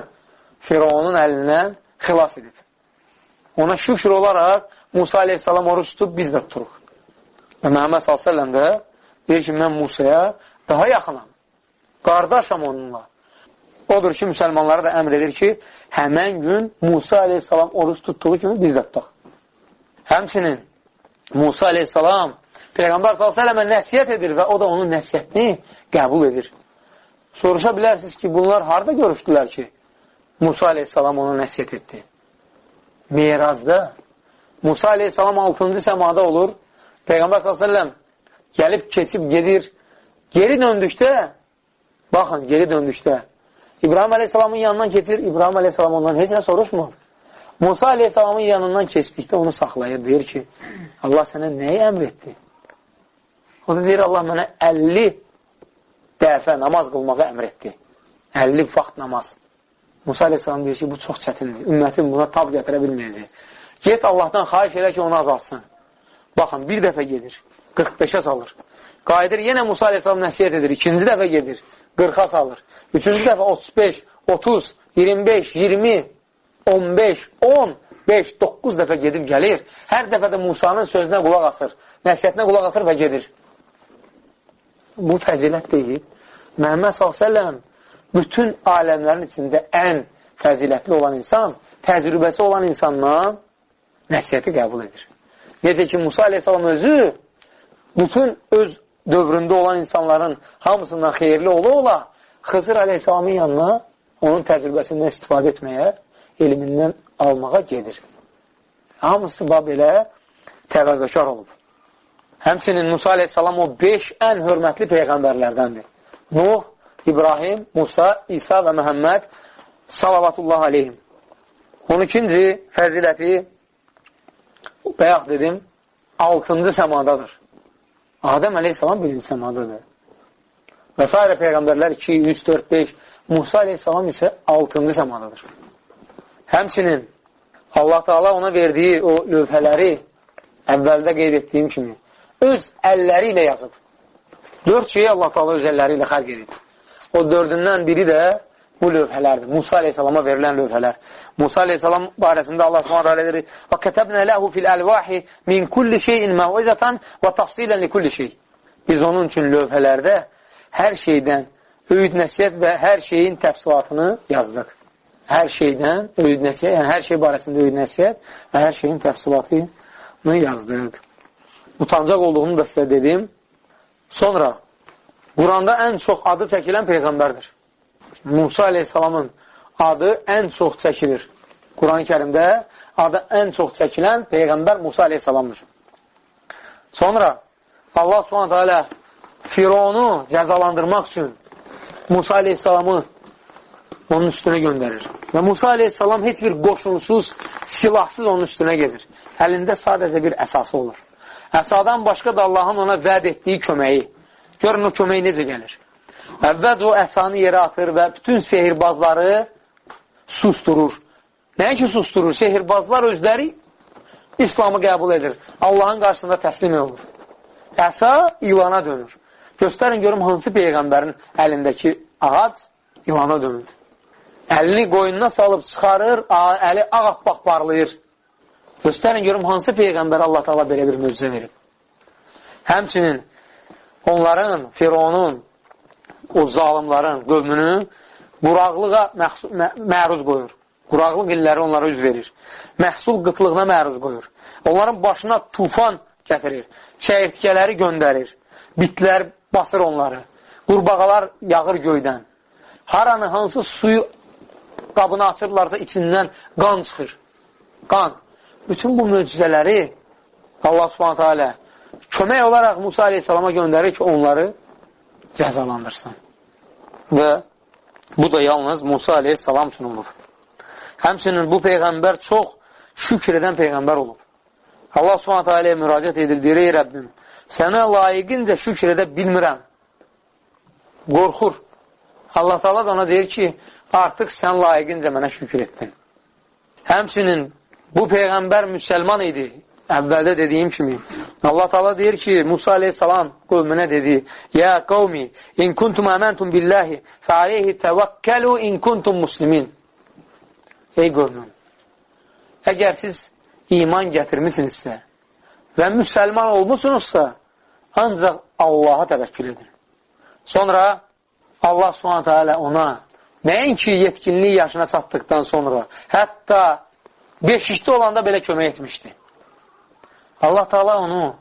Firavunun əlindən xilas edib. Ona şükür olaraq Musa aleyhissalam oruç tutub biz də tuturuq. Və Məhəmməd s.ə.v də deyir ki, mən Musaya daha yaxınam. Qardaşam onunla. Odur ki, müsəlmanlara da əmr edir ki, həmən gün Musa aleyhissalam oruç tutduğu kimi biz də tutaq. Həmçinin Musa aleyhissalam Peyğəmbər s.ə.və nəsiyyət edir və o da onun nəsiyyətini qəbul edir. Soruşa bilərsiniz ki, bunlar harada görüşdülər ki, Musa aleyhissalam ona nəsiyyət etdi? Mirazda. Musa aleyhissalam 6-cı səmada olur. Peyğəmbər s.ə.v gəlib, keçib, gedir. Geri döndükdə, baxın, geri döndükdə, İbrahim aleyhissalamın yanından keçir, İbrahim aleyhissalam ondan heç nə soruşmur. Musa aleyhissalamın yanından keçdikdə onu saxlayır, deyir ki, Allah sənə nəyi əmr etdi? O da deyir, Allah mənə 50 dəfə namaz qılmağı əmr etdi. 50 vaxt namaz. Musa aleyhissalam deyir ki, bu çox çətindir. Ümmətin buna tab gətirə bilməyəcək. Get Allahdan xaiş elə ki, onu azalsın. Baxın, bir dəfə gedir, 45-ə salır. Qayıdır, yenə Musa aleyhissalam nəsiyyət edir, ikinci dəfə gedir, 40-a salır. Üçüncü dəfə 35, 30, 25, 20, 15, 10, 5, 9 dəfə gedib gəlir. Hər dəfə də Musanın sözünə qulaq asır, nəsiyyətinə qulaq asır və gedir. Bu fəzilət deyil. Məhəmməd s.ə.v bütün aləmlərin içində ən fəzilətli olan insan, təcrübəsi olan insandan nəsiyyəti qəbul edir. Necə ki, Musa aleyhissalam özü bütün öz dövründə olan insanların hamısından xeyirli ola ola Xızır aleyhissalamın yanına onun təcrübəsindən istifadə etməyə, elmindən almağa gedir. Hamısı belə təvəzzəkar olub. Həmçinin Musa aleyhissalam o beş ən hörmətli peyğəmbərlərdəndir. Nuh, İbrahim, Musa, İsa və Məhəmməd salavatullah aleyhim. 12-ci fəziləti bayaq dedim, 6-cı səmadadır. Adəm əleyhissalam birinci səmadadır. Və s. peyğəmbərlər 2, 3, 4, 5, Musa əleyhissalam isə 6-cı səmadadır. Həmçinin Allah Taala ona verdiyi o lövhələri əvvəldə qeyd etdiyim kimi öz əlləri ilə yazıb. Dörd şeyi Allah Taala öz əlləri ilə xərq edib. O dördündən biri də bu lövhələrdir. Musa aleyhissalama verilən lövhələr. Musa aleyhissalam barəsində Allah subhanə alə deyir və kətəbnə ləhu fil əlvahi min kulli şeyin məvizətən və tafsilən li kulli şey. Biz onun üçün lövhələrdə hər şeydən öyüd nəsiyyət və hər şeyin təfsilatını yazdıq. Hər şeydən öyüd nəsiyyət, yəni hər şey barəsində öyüd nəsiyyət və hər şeyin təfsilatını yazdıq. Utancaq olduğunu da sizə dedim. Sonra, Quranda ən çox adı çəkilən Peyğəmbərdir. Musa aleyhissalamın adı ən çox çəkilir. Quran-ı kərimdə adı ən çox çəkilən Peyğəmbər Musa aleyhissalamdır. Sonra Allah subhanətə alə Fironu cəzalandırmaq üçün Musa aleyhissalamı onun üstünə göndərir. Və Musa aleyhissalam heç bir qoşunsuz, silahsız onun üstünə gedir. Əlində sadəcə bir əsası olur. Əsadan başqa da Allahın ona vəd etdiyi köməyi. Görün o kömək necə gəlir. Əvvəz o əsanı yerə atır və bütün sehirbazları susturur. Nəyə ki susturur? Sehirbazlar özləri İslamı qəbul edir. Allahın qarşısında təslim olur. Əsa ilana dönür. Göstərin görüm hansı peyğəmbərin əlindəki ağac ilana dönür. Əlini qoyununa salıb çıxarır, əli ağappaq parlayır. Göstərin görüm hansı peyğəmbər Allah taala belə bir möcüzə verib. Həmçinin onların, Fironun, o zalimların qövmünü quraqlığa məruz qoyur. Quraqlıq illəri onlara üz verir. Məhsul qıtlığına məruz qoyur. Onların başına tufan gətirir. Çəyirtkələri göndərir. Bitlər basır onları. Qurbağalar yağır göydən. Haranı, hansı suyu qabını açırlarsa içindən qan çıxır. Qan. Bütün bu möcüzələri Allah subhanətə alə kömək olaraq Musa aleyhissalama göndərir ki, onları cəzalandırsın. Və bu da yalnız Musa aleyhissalam üçün olub. Həmçinin bu Peyğəmbər çox şükr edən Peyğəmbər olub. Allah subhanətə aləyə müraciət edir, deyir, ey Rəbbim, sənə layiqincə şükr edə bilmirəm. Qorxur. Allah taala da ona deyir ki, artıq sən layiqincə mənə şükür etdin. Həmçinin bu Peyğəmbər müsəlman idi əvvəldə dediyim kimi, Allah Taala deyir ki, Musa aleyhissalam qövmünə dedi, Ya qavmi, in kuntum əməntum billahi, fə aleyhi təvəkkəlu in kuntum muslimin. Ey qövmüm, əgər siz iman gətirmisinizsə və müsəlman olmusunuzsa, ancaq Allaha təvəkkül edin. Sonra Allah subhanətə alə ona nəinki yetkinlik yaşına çatdıqdan sonra, hətta beşikdə olanda belə kömək etmişdi. Allah Taala onu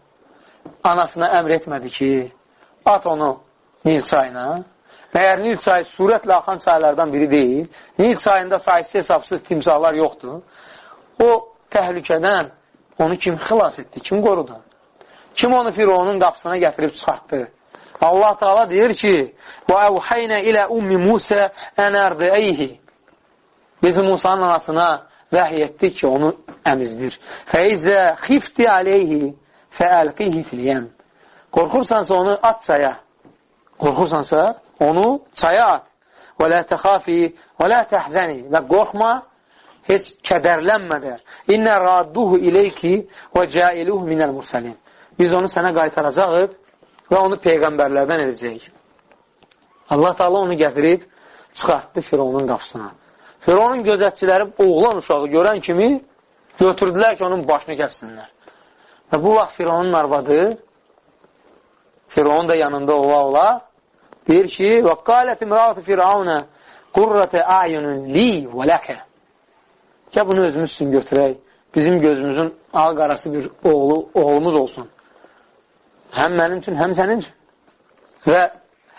anasına əmr etmədi ki, at onu Nil çayına. Məyər Nil çayı sürətlə axan çaylardan biri deyil. Nil çayında sayısız hesabsız timsahlar yoxdur. O təhlükədən onu kim xilas etdi, kim qorudu? Kim onu Fironun qapısına gətirib çıxartdı? Allah Taala deyir ki: "Və əvhəynə ilə ummi Musa ən ərdəyhi." Biz Musanın anasına vəhy etdi ki, onu əmizdir. Fəizə xifti aleyhi fəəlqihi filiyəm. Qorxursansa onu at çaya. Qorxursansa onu çaya at. Və lə təxafi və lə təhzəni. Və qorxma, heç kədərlənmədər. İnnə radduhu ileyki və cailuhu minəl mursəlin. Biz onu sənə qaytaracaqıq və onu peyğəmbərlərdən edəcəyik. Allah Taala onu gətirib çıxartdı Fironun qapısına. Fironun gözətçiləri oğlan uşağı görən kimi götürdülər ki, onun başını kəssinlər. Və bu vaxt Fironun arvadı Firavun da yanında ola ola deyir ki, və qalət imratı firavunə qurratə ayunun li və ləkə. Gəl bunu özümüz üçün götürək. Bizim gözümüzün ağ qarası bir oğlu, oğlumuz olsun. Həm mənim üçün, həm sənin üçün. Və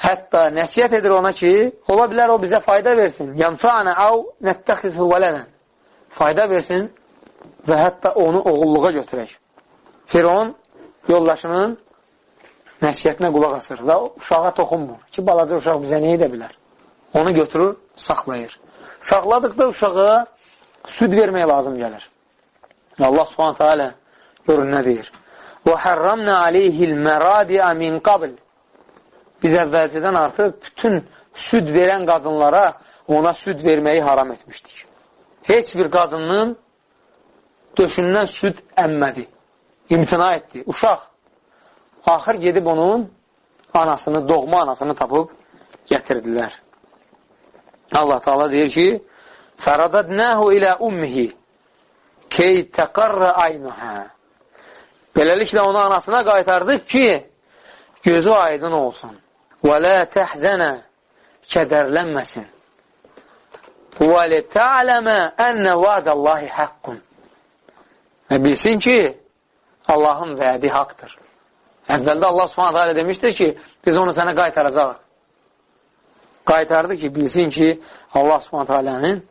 hətta nəsiyyət edir ona ki, ola bilər o bizə fayda versin. Yanfa'ana av nəttəxizhu vələdən. Fayda versin və hətta onu oğulluğa götürək. Firon yoldaşının nəsiyyətinə qulaq asır və uşağa toxunmur ki, balaca uşaq bizə nə edə bilər? Onu götürür, saxlayır. Saxladıqda uşağa süd vermək lazım gəlir. Allah subhanətə alə görün nə deyir? وَحَرَّمْنَا عَلَيْهِ الْمَرَادِعَ مِنْ قَبْلِ Biz əvvəlcədən artıq bütün süd verən qadınlara ona süd verməyi haram etmişdik. Heç bir qadının döşündən süd əmmədi. İmtina etdi. Uşaq. Axır gedib onun anasını, doğma anasını tapıb gətirdilər. Allah Taala deyir ki: "Fəradadnahu ilə ummihi key təqarra aynuha." Beləliklə onu anasına qaytardıq ki, gözü aydın olsun. Və la təhzənə kədərlənməsin. Və li ta'ləmə ənə vədallahi haqqun. Və bilsin ki, Allahın vədi haqdır. Əvvəldə Allah subhanətə alə demişdir ki, biz onu sənə qaytaracaq. Qaytardı ki, bilsin ki, Allah subhanətə alənin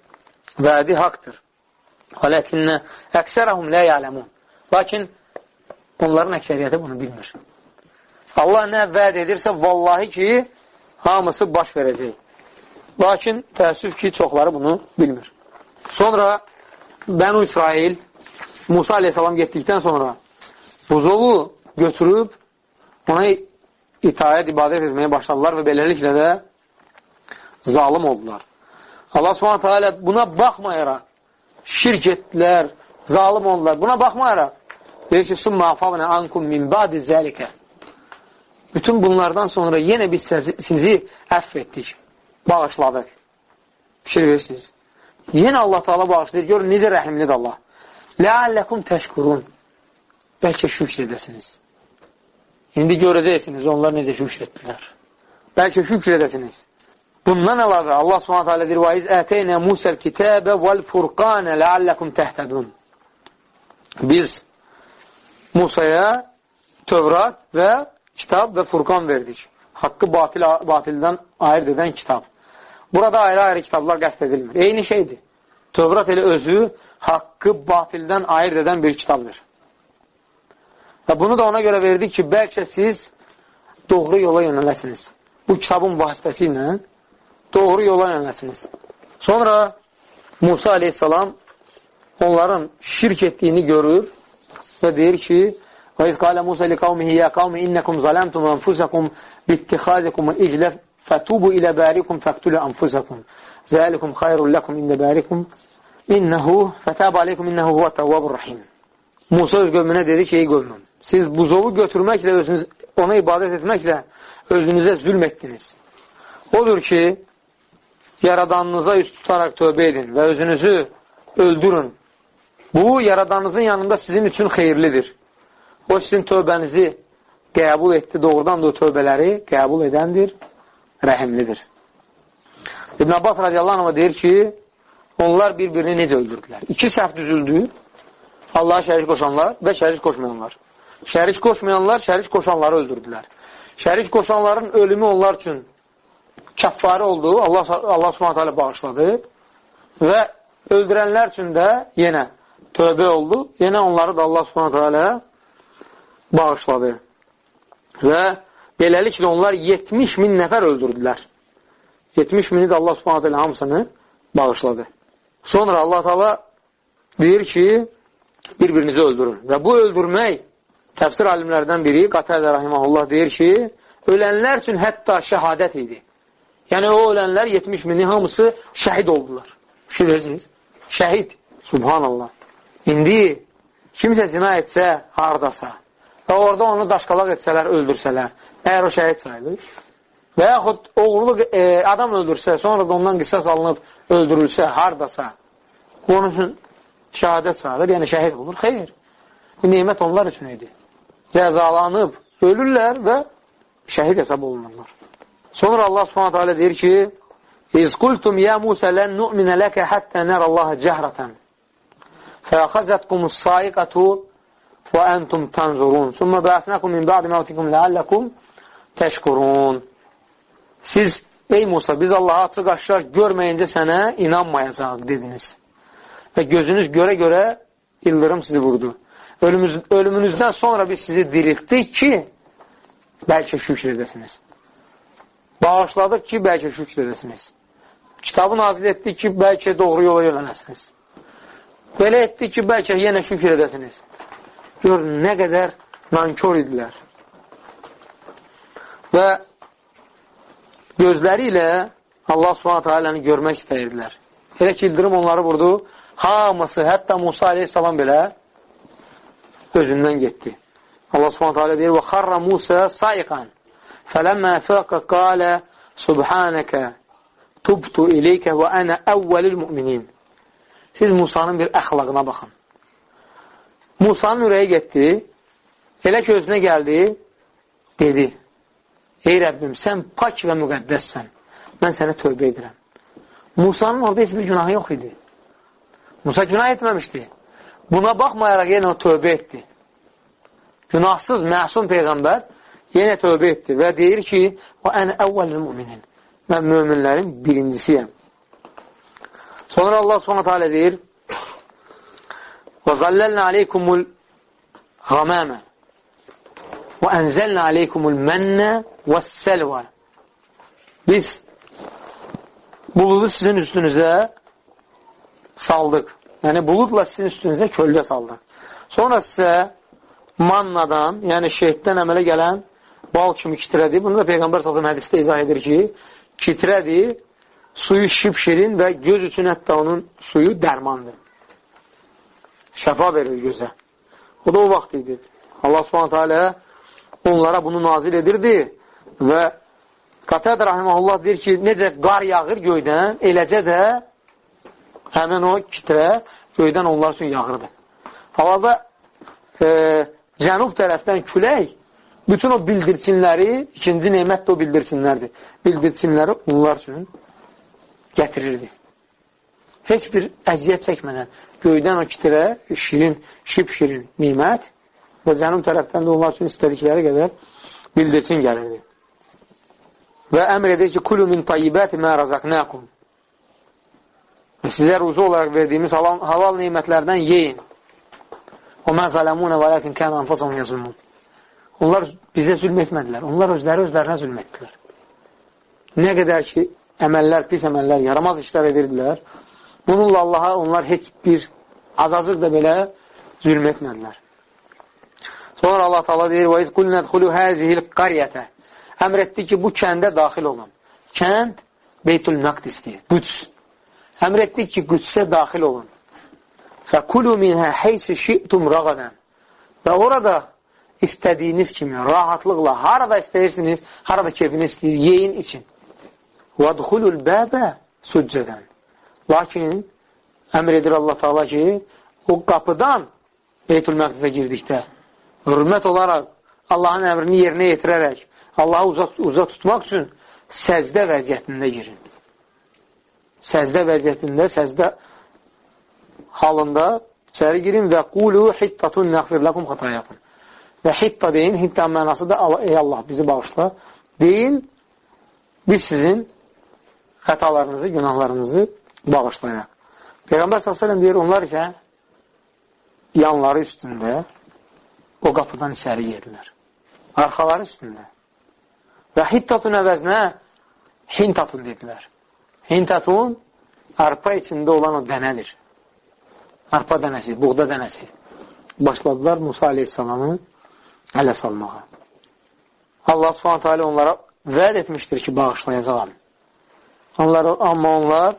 vədi haqdır. Ləkinnə əksərəhum lə yələmun. Lakin onların əksəriyyəti bunu bilmir. Allah nə vəd edirsə, vallahi ki, hamısı baş verəcək. Lakin təəssüf ki, çoxları bunu bilmir. Sonra Bənu İsrail Musa aleyhissalam getdikdən sonra buzovu götürüb ona itayət, ibadət etməyə başladılar və beləliklə də zalim oldular. Allah subhanətə alə buna baxmayaraq şirk etdilər, zalim oldular. Buna baxmayaraq deyir ki, sümmə afavnə ankum min badi zəlikə Bütün bunlardan sonra yenə biz sizi əff etdik, bağışladıq. Fikir verirsiniz. Yenə Allah Taala bağışlayır. Görün, necə rəhimlidir Allah. Ləalləkum təşkurun. Bəlkə şükr edəsiniz. İndi görəcəksiniz, onlar necə şükr etdilər. Bəlkə şükr edəsiniz. Bundan əlavə Allah Subhanahu taala deyir: "Və iz ətəynə Musa'l kitəbə vəl furqanə ləalləkum təhtədun." Biz Musaya Tövrat və kitab və Furqan verdik. Haqqı batil, batildən ayırt edən kitab. Burada ayrı-ayrı kitablar qəst edilmir. Eyni şeydir. Tövrat elə özü haqqı batildən ayırt edən bir kitabdır. Və bunu da ona görə verdik ki, bəlkə siz doğru yola yönələsiniz. Bu kitabın vasitəsi ilə doğru yola yönələsiniz. Sonra Musa aleyhissalam onların şirk etdiyini görür və deyir ki, وإذ قال موسى لقومه يا قوم إنكم ظلمتم أنفسكم باتخاذكم الإجل فتوبوا إلى باركم فاقتلوا أنفسكم ذلكم خير لكم عند باركم İnnehu fətəb aleykum innehu huve tevvabur rahim. Musa öz qövmünə dedi ki, ey qövmüm, siz buzovu götürməklə, özünüz, ona ibadət etməklə özünüzə zülm etdiniz. Odur ki, yaradanınıza üst tutaraq tövbə edin və özünüzü öldürün. Bu, yaradanınızın yanında sizin üçün xeyirlidir. O sizin tövbənizi qəbul etdi, doğrudan da o tövbələri qəbul edəndir, rəhimlidir. İbn Abbas radiyallahu anh deyir ki, onlar bir-birini necə öldürdülər? İki səhv düzüldü, Allaha şərik qoşanlar və şərik qoşmayanlar. Şərik qoşmayanlar, şərik qoşanları öldürdülər. Şərik qoşanların ölümü onlar üçün kəffari oldu, Allah, Allah subhanət hələ bağışladı və öldürənlər üçün də yenə tövbə oldu, yenə onları da Allah subhanət hələ bağışladı. Və beləliklə onlar 70 min nəfər öldürdülər. 70 mini də Allah subhanət elə hamısını bağışladı. Sonra Allah taala deyir ki, bir-birinizi öldürün. Və bu öldürmək təfsir alimlərdən biri Qatədə Rahiməhullah deyir ki, ölənlər üçün hətta şəhadət idi. Yəni, o ölənlər 70 mini hamısı şəhid oldular. Fikirirsiniz? Şəhid. Subhanallah. İndi kimsə zina etsə, haradasa, və orada onu daşqalaq etsələr, öldürsələr, əgər o şəhid sayılır və yaxud oğurluq e, adam öldürsə, sonra da ondan qisas alınıb öldürülsə, hardasa, onun üçün şəhadət sayılır, yəni şəhid olur. Xeyr, bu neymət onlar üçün idi. Cəzalanıb, ölürlər və şəhid hesab olunurlar. Sonra Allah subhanətə alə deyir ki, İz qultum ya Musa lən nu'minə ləkə həttə nərəllahə cəhrətən fəəxəzətkumus saiqətu əntum tanzurun. Sümmə bəəsnəkum min bə'di məvtikum ləalləkum təşkurun. Siz, ey Musa, biz Allaha açıq aşlar görməyincə sənə inanmayacaq dediniz. Və gözünüz görə-görə ildırım sizi vurdu. Ölümüz, ölümünüzdən sonra biz sizi diriltdik ki, bəlkə şükür edəsiniz. Bağışladıq ki, bəlkə şükür edəsiniz. Kitabı nazil etdik ki, bəlkə doğru yola yönələsiniz. Belə etdik ki, bəlkə yenə şükür edəsiniz. Gör, nə qədər nankör idilər. Və gözləri Allah subhanətə aləni görmək istəyirdilər. Elə ki, ildirim onları vurdu, hamısı, hətta Musa aleyhissalam belə özündən getdi. Allah subhanətə alə deyir, Musa saiqan, fələmmə fəqə qalə subhanəkə tubtu ileykə və ənə əvvəlil müminin. Siz Musanın bir əxlaqına baxın. Musanın ürəyi getdi, elə ki, özünə gəldi, dedi, Ey Rəbbim, sən pak və müqəddəssən, mən sənə tövbə edirəm. Musanın orada heç bir günahı yox idi. Musa günah etməmişdi. Buna baxmayaraq yenə o tövbə etdi. Günahsız, məsum Peyğəmbər yenə tövbə etdi və deyir ki, o ən əvvəlin müminin mən möminlərin birincisiyəm. Sonra Allah subhanətə alə deyir Və zəlləlnə aleykumulğəməmə və ənzəlnə aleykumul mənnə və səlvə Biz buludu sizin üstünüzə saldıq. Yəni, buludla sizin üstünüzə köldə saldıq. Sonra sizə mannadan, yəni şehiddən əmələ gələn bal kimi kitrədir. Bunu da Peyğəmbər sazın hədisdə izah edir ki, kitrədir, suyu şipşirin və göz üçün hətta onun suyu dərmandır. Şəfa verir gözə. O da o vaxt idi. Allah subhanətə alə onlara bunu nazil edirdi və Qatəd Rahiməhullah deyir ki, necə qar yağır göydən, eləcə də həmin o kitrə göydən onlar üçün yağırdı. Havada e, cənub tərəfdən külək bütün o bildirçinləri, ikinci neymət də o bildirçinlərdir. Bildirçinləri onlar üçün gətirirdi. Heç bir əziyyət çəkmədən göydən o kitrə şirin, şip-şirin nimət və cənub tərəfdən də onlar üçün istədikləri qədər bildirçin gəlirdi. Və əmr edir ki, kulu min tayyibəti mə razaqnəkum. Sizə ruzu olaraq verdiyimiz halal, halal neymətlərdən yeyin. O mən zələmunə və ləkin kən anfasahum yazılmun. Onlar bizə zülm etmədilər. Onlar özləri özlərinə zülm etdilər. Nə qədər ki, əməllər, pis əməllər, yaramaz işlər edirdilər, Bununla Allaha onlar heç bir azacıq da belə zülm etmədilər. Sonra Allah Taala deyir: "Və iz qulnadxulu hazihil qaryata." Əmr etdi ki, bu kəndə daxil olun. Kənd Beytül Məqdisdir, Quds. Əmr etdi ki, Qudsə daxil olun. Fəkulu minhə heysi şi'tum rağadan. Və orada istədiyiniz kimi, rahatlıqla, harada istəyirsiniz, harada keyfiniz istəyir, yeyin için. Vədxulul bəbə succədən. Lakin əmr edir Allah Taala ki, o qapıdan Beytül Məqdisə girdikdə hürmət olaraq Allahın əmrini yerinə yetirərək Allahı uzaq, uzaq tutmaq üçün səzdə vəziyyətində girin. Səzdə vəziyyətində, səzdə halında içəri girin və qulu hittatun nəxfir ləkum xatayakum. Və hitta deyin, hitta mənası da ey Allah bizi bağışla. Deyin, biz sizin xətalarınızı, günahlarınızı bağışlayaq. Peyğəmbər s.ə.v deyir, onlar isə yanları üstündə o qapıdan içəri yedilər. Arxaları üstündə. Və hittatun əvəzinə hintatun dedilər. Hintatun arpa içində olan o dənədir. Arpa dənəsi, buğda dənəsi. Başladılar Musa aleyhissalamı ələ salmağa. Allah subhanətə alə onlara vəd etmişdir ki, bağışlayacaqam. Onları, amma onlar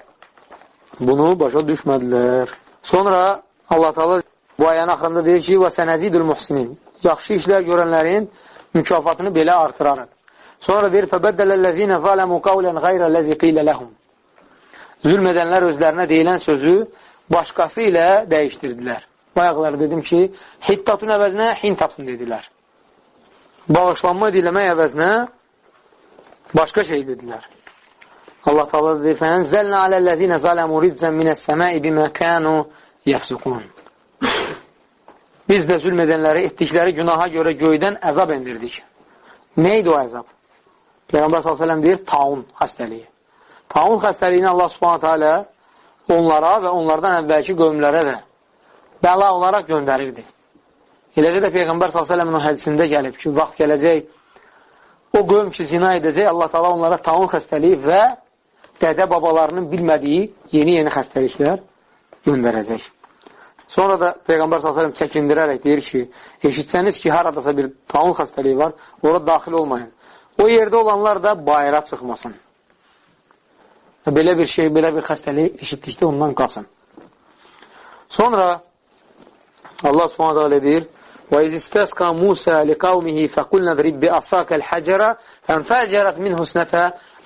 bunu başa düşmədilər. Sonra Allah Teala bu ayənin axırında deyir ki, və sənəzidül muhsinin yaxşı işlər görənlərin mükafatını belə artırarıq. Sonra deyir, fəbəddələl-ləzinə zaləmu qavlən qayrə-ləzi qilə ləhum. Zülm edənlər özlərinə deyilən sözü başqası ilə dəyişdirdilər. Bayaqları dedim ki, hittatun əvəzinə hintatun dedilər bağışlanma diləmək əvəzinə başqa şey dedilər. Allah Taala dedi: "Fənzəlnə aləl-ləzīnə zələmu riccən minəs-səmai bimə kanu yəfsukun." Biz də zülm edənləri etdikləri günaha görə göydən əzab endirdik. Nə idi o əzab? Peyğəmbər s.ə.v deyir, taun xəstəliyi. Taun xəstəliyini Allah subhanətə alə onlara və onlardan əvvəlki qövmlərə də bəla olaraq göndərirdi. Eləcə də Peyğəmbər s.ə.v-in hədisində gəlib ki, vaxt gələcək, o qövm ki, zina edəcək, Allah taala onlara taun xəstəliyi və dədə babalarının bilmədiyi yeni-yeni xəstəliklər göndərəcək. Sonra da Peyğəmbər s.ə.v çəkindirərək deyir ki, eşitsəniz ki, haradasa bir taun xəstəliyi var, ora daxil olmayın. O yerdə olanlar da bayıra çıxmasın. Belə bir şey, belə bir xəstəlik eşitdikdə ondan qalsın. Sonra Allah subhanət hələ deyir, وَإِذِ اسْتَسْقَى مُوسَى لِقَوْمِهِ فَقُلْنَا ضْرِبْ بِأَصَاكَ الْحَجَرَ فَانْفَجَرَتْ مِنْهُ سْنَةَ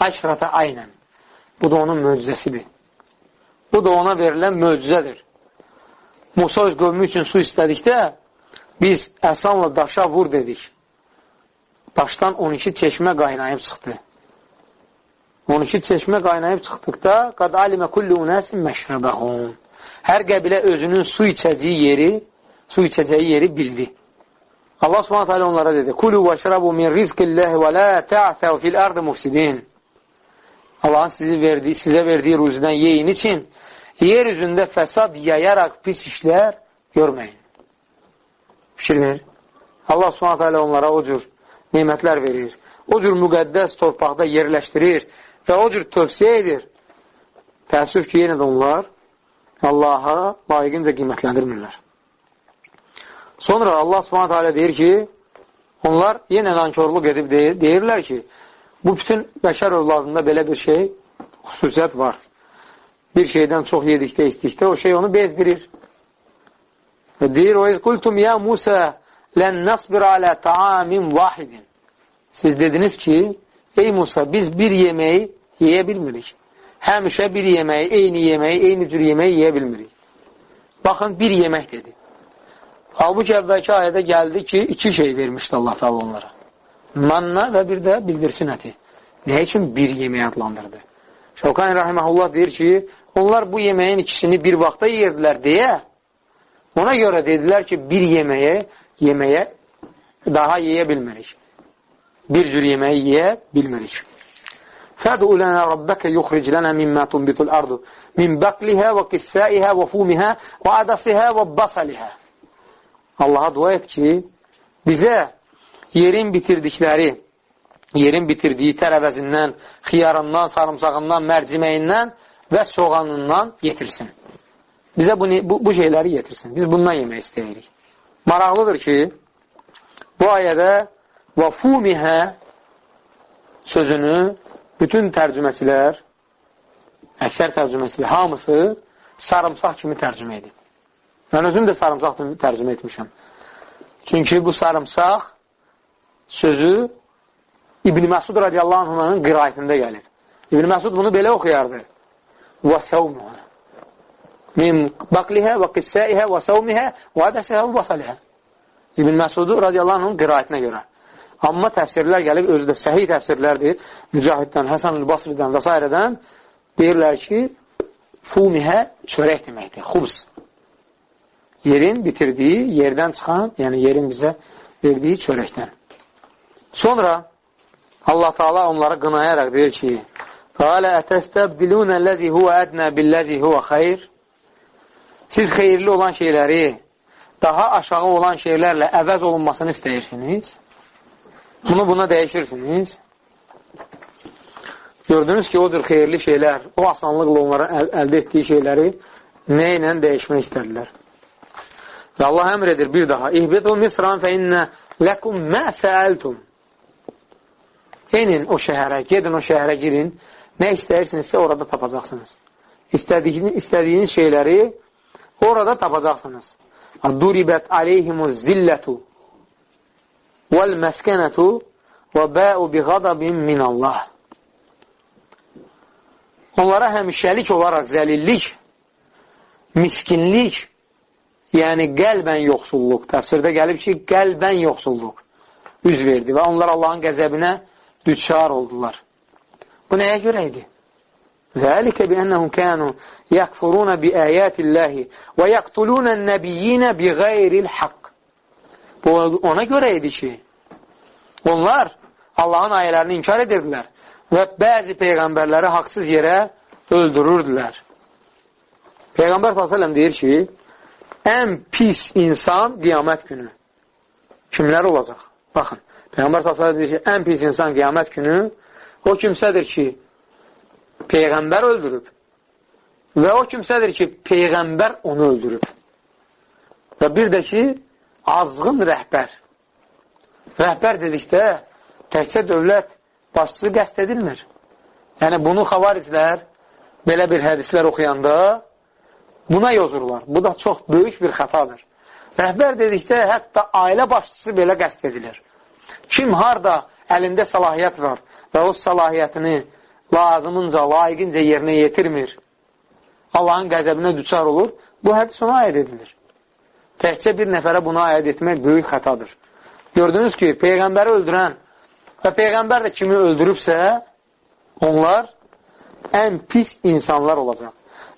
عَشْرَةَ عَيْنًا Bu da onun möcüzəsidir. Bu da ona verilən möcüzədir. Musa öz qövmü üçün su istədikdə biz əsanla daşa vur dedik. Daşdan 12 çeşmə qaynayıb çıxdı. 12 çeşmə qaynayıb çıxdıqda qad alimə kullu unasin məşrabahum. Hər qəbilə özünün su içəcəyi yeri, su içəcəyi yeri bildi. Allah Subhanahu taala onlara dedi: "Kulu veşrabu min rizqillahi və la ta'thaw fil ardı mufsidin." Allahın sizi verdiyi, sizə verdiyi ruzidən yeyin için yer üzündə fəsad yayaraq pis işlər görməyin. Fikir verir. Allah Subhanahu taala onlara o cür nemətlər verir. O cür müqəddəs torpaqda yerləşdirir və o cür tövsiyə edir. Təəssüf ki, yenə də onlar Allaha layiqincə qiymətləndirmirlər. Sonra Allah subhanət hələ deyir ki, onlar yenə nankorluq edib deyir, deyirlər ki, bu bütün bəşər övladında belə bir şey, xüsusiyyət var. Bir şeydən çox yedikdə, istikdə o şey onu bezdirir. Və deyir, o iz qultum ya Musa lən nasbir alə taamin vahidin. Siz dediniz ki, ey Musa, biz bir yeməyi yeyə bilmirik. Həmişə bir yeməyi, eyni yeməyi, eyni cür yeməyi yeyə bilmirik. Baxın, bir yemək dedi. Halbuki əvvəlki ayədə gəldi ki, iki şey vermişdi Allah taala onlara. Manna və bir də bildirsin əti. Nə üçün bir yemək adlandırdı? Şavkani Rahiməhullah deyir ki, onlar bu yeməyin ikisini bir vaxtda yerdilər deyə, ona görə dedilər ki, bir yeməyə, yeməyə daha yeyə bilmirik. Bir cür yeməyi yeyə bilmirik. فادع لنا ربك يخرج لنا مما تنبت الأرض من بقلها وقسائها وفومها وعدسها وبصلها Allaha dua et ki, bizə yerin bitirdikləri, yerin bitirdiyi tərəvəzindən, xiyarından, sarımsağından, mərciməyindən və soğanından yetirsin. Bizə bu, bu, bu şeyləri yetirsin. Biz bundan yemək istəyirik. Maraqlıdır ki, bu ayədə və fumihə sözünü bütün tərcüməsilər, əksər tərcüməsilər, hamısı sarımsaq kimi tərcümə edib. Mən özüm də sarımsaq kimi tərcümə etmişəm. Çünki bu sarımsaq sözü İbn Məsud radiyallahu anh'ın qirayətində gəlir. İbn Məsud bunu belə oxuyardı. Və səvmuhə min baqlihə və qissəihə və səvmihə və ədəsihə və basalihə. İbn Məsudu radiyallahu anh'ın qirayətinə görə. Amma təfsirlər gəlib, özü də səhiy təfsirlərdir. Mücahiddən, Həsən-ül Basridən və s. deyirlər ki, fumihə çörək deməkdir, xubz. Yerin bitirdiyi, yerdən çıxan, yəni yerin bizə verdiyi çörəkdən. Sonra Allah Taala onlara qınayaraq deyir ki, Qalə ətəstəbdilunə ləzi huvə ədnə billəzi huvə xeyr Siz xeyirli olan şeyləri daha aşağı olan şeylərlə əvəz olunmasını istəyirsiniz. Bunu buna dəyişirsiniz. Gördünüz ki, o cür xeyirli şeylər, o asanlıqla onların əl əldə etdiyi şeyləri nə ilə dəyişmək istədilər. Və Allah əmr edir bir daha. İhbitu misran fə innə ləkum mə səəltum. Enin o şəhərə, gedin o şəhərə girin. Nə istəyirsinizsə orada tapacaqsınız. İstədiyiniz, istədiyiniz şeyləri orada tapacaqsınız. Duribət aleyhimuz zillətu vəl məskənətu və bə'u bi qadabin minallah. Onlara həmişəlik olaraq zəlillik, miskinlik, yəni qəlbən yoxsulluq, təfsirdə gəlib ki, qəlbən yoxsulluq üz verdi və onlar Allahın qəzəbinə düçar oldular. Bu nəyə görə idi? Zəlikə bi-ənəhum kənu yəkfuruna bi-əyətillahi və yəqtulunə nəbiyyinə bi-qeyril haqq. Bu ona görə idi ki, onlar Allahın ayələrini inkar edirdilər və bəzi peyğəmbərləri haqsız yerə öldürürdülər. Peyğəmbər s.ə.v deyir ki, ən pis insan qiyamət günü. Kimlər olacaq? Baxın, Peyğəmbər s.ə.v deyir ki, ən pis insan qiyamət günü o kimsədir ki, Peyğəmbər öldürüb və o kimsədir ki, Peyğəmbər onu öldürüb. Və bir də ki, azğın rəhbər. Rəhbər dedikdə təkcə dövlət başçısı qəst edilmir. Yəni, bunu xavariclər belə bir hədislər oxuyanda buna yozurlar. Bu da çox böyük bir xətadır. Rəhbər dedikdə hətta ailə başçısı belə qəst edilir. Kim harada əlində salahiyyət var və o salahiyyətini lazımınca, layiqincə yerinə yetirmir, Allahın qəzəbinə düçar olur, bu hədis ona aid edilir. Təkcə bir nəfərə buna aid etmək böyük xətadır. Gördünüz ki, Peyğəmbəri öldürən və Peyğəmbər də kimi öldürübsə, onlar ən pis insanlar olacaq.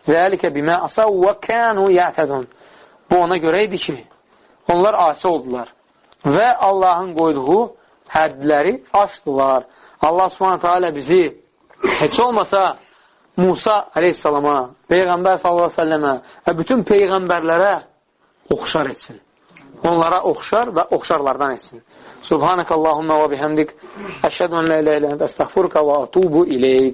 Zəlikə bimə asav və kənu yətədun. Bu ona görə idi ki, onlar asi oldular və Allahın qoyduğu hədləri aşdılar. Allah subhanətə alə bizi heç olmasa Musa aleyhissalama, Peyğəmbər s.ə.və və bütün peyğəmbərlərə oxşar etsin. Onlara oxşar və oxşarlardan etsin. Subhanəkəllahumma və bihəmdik. Əşhədu ən la ilə ilə əstəxfurka və atubu ileyk.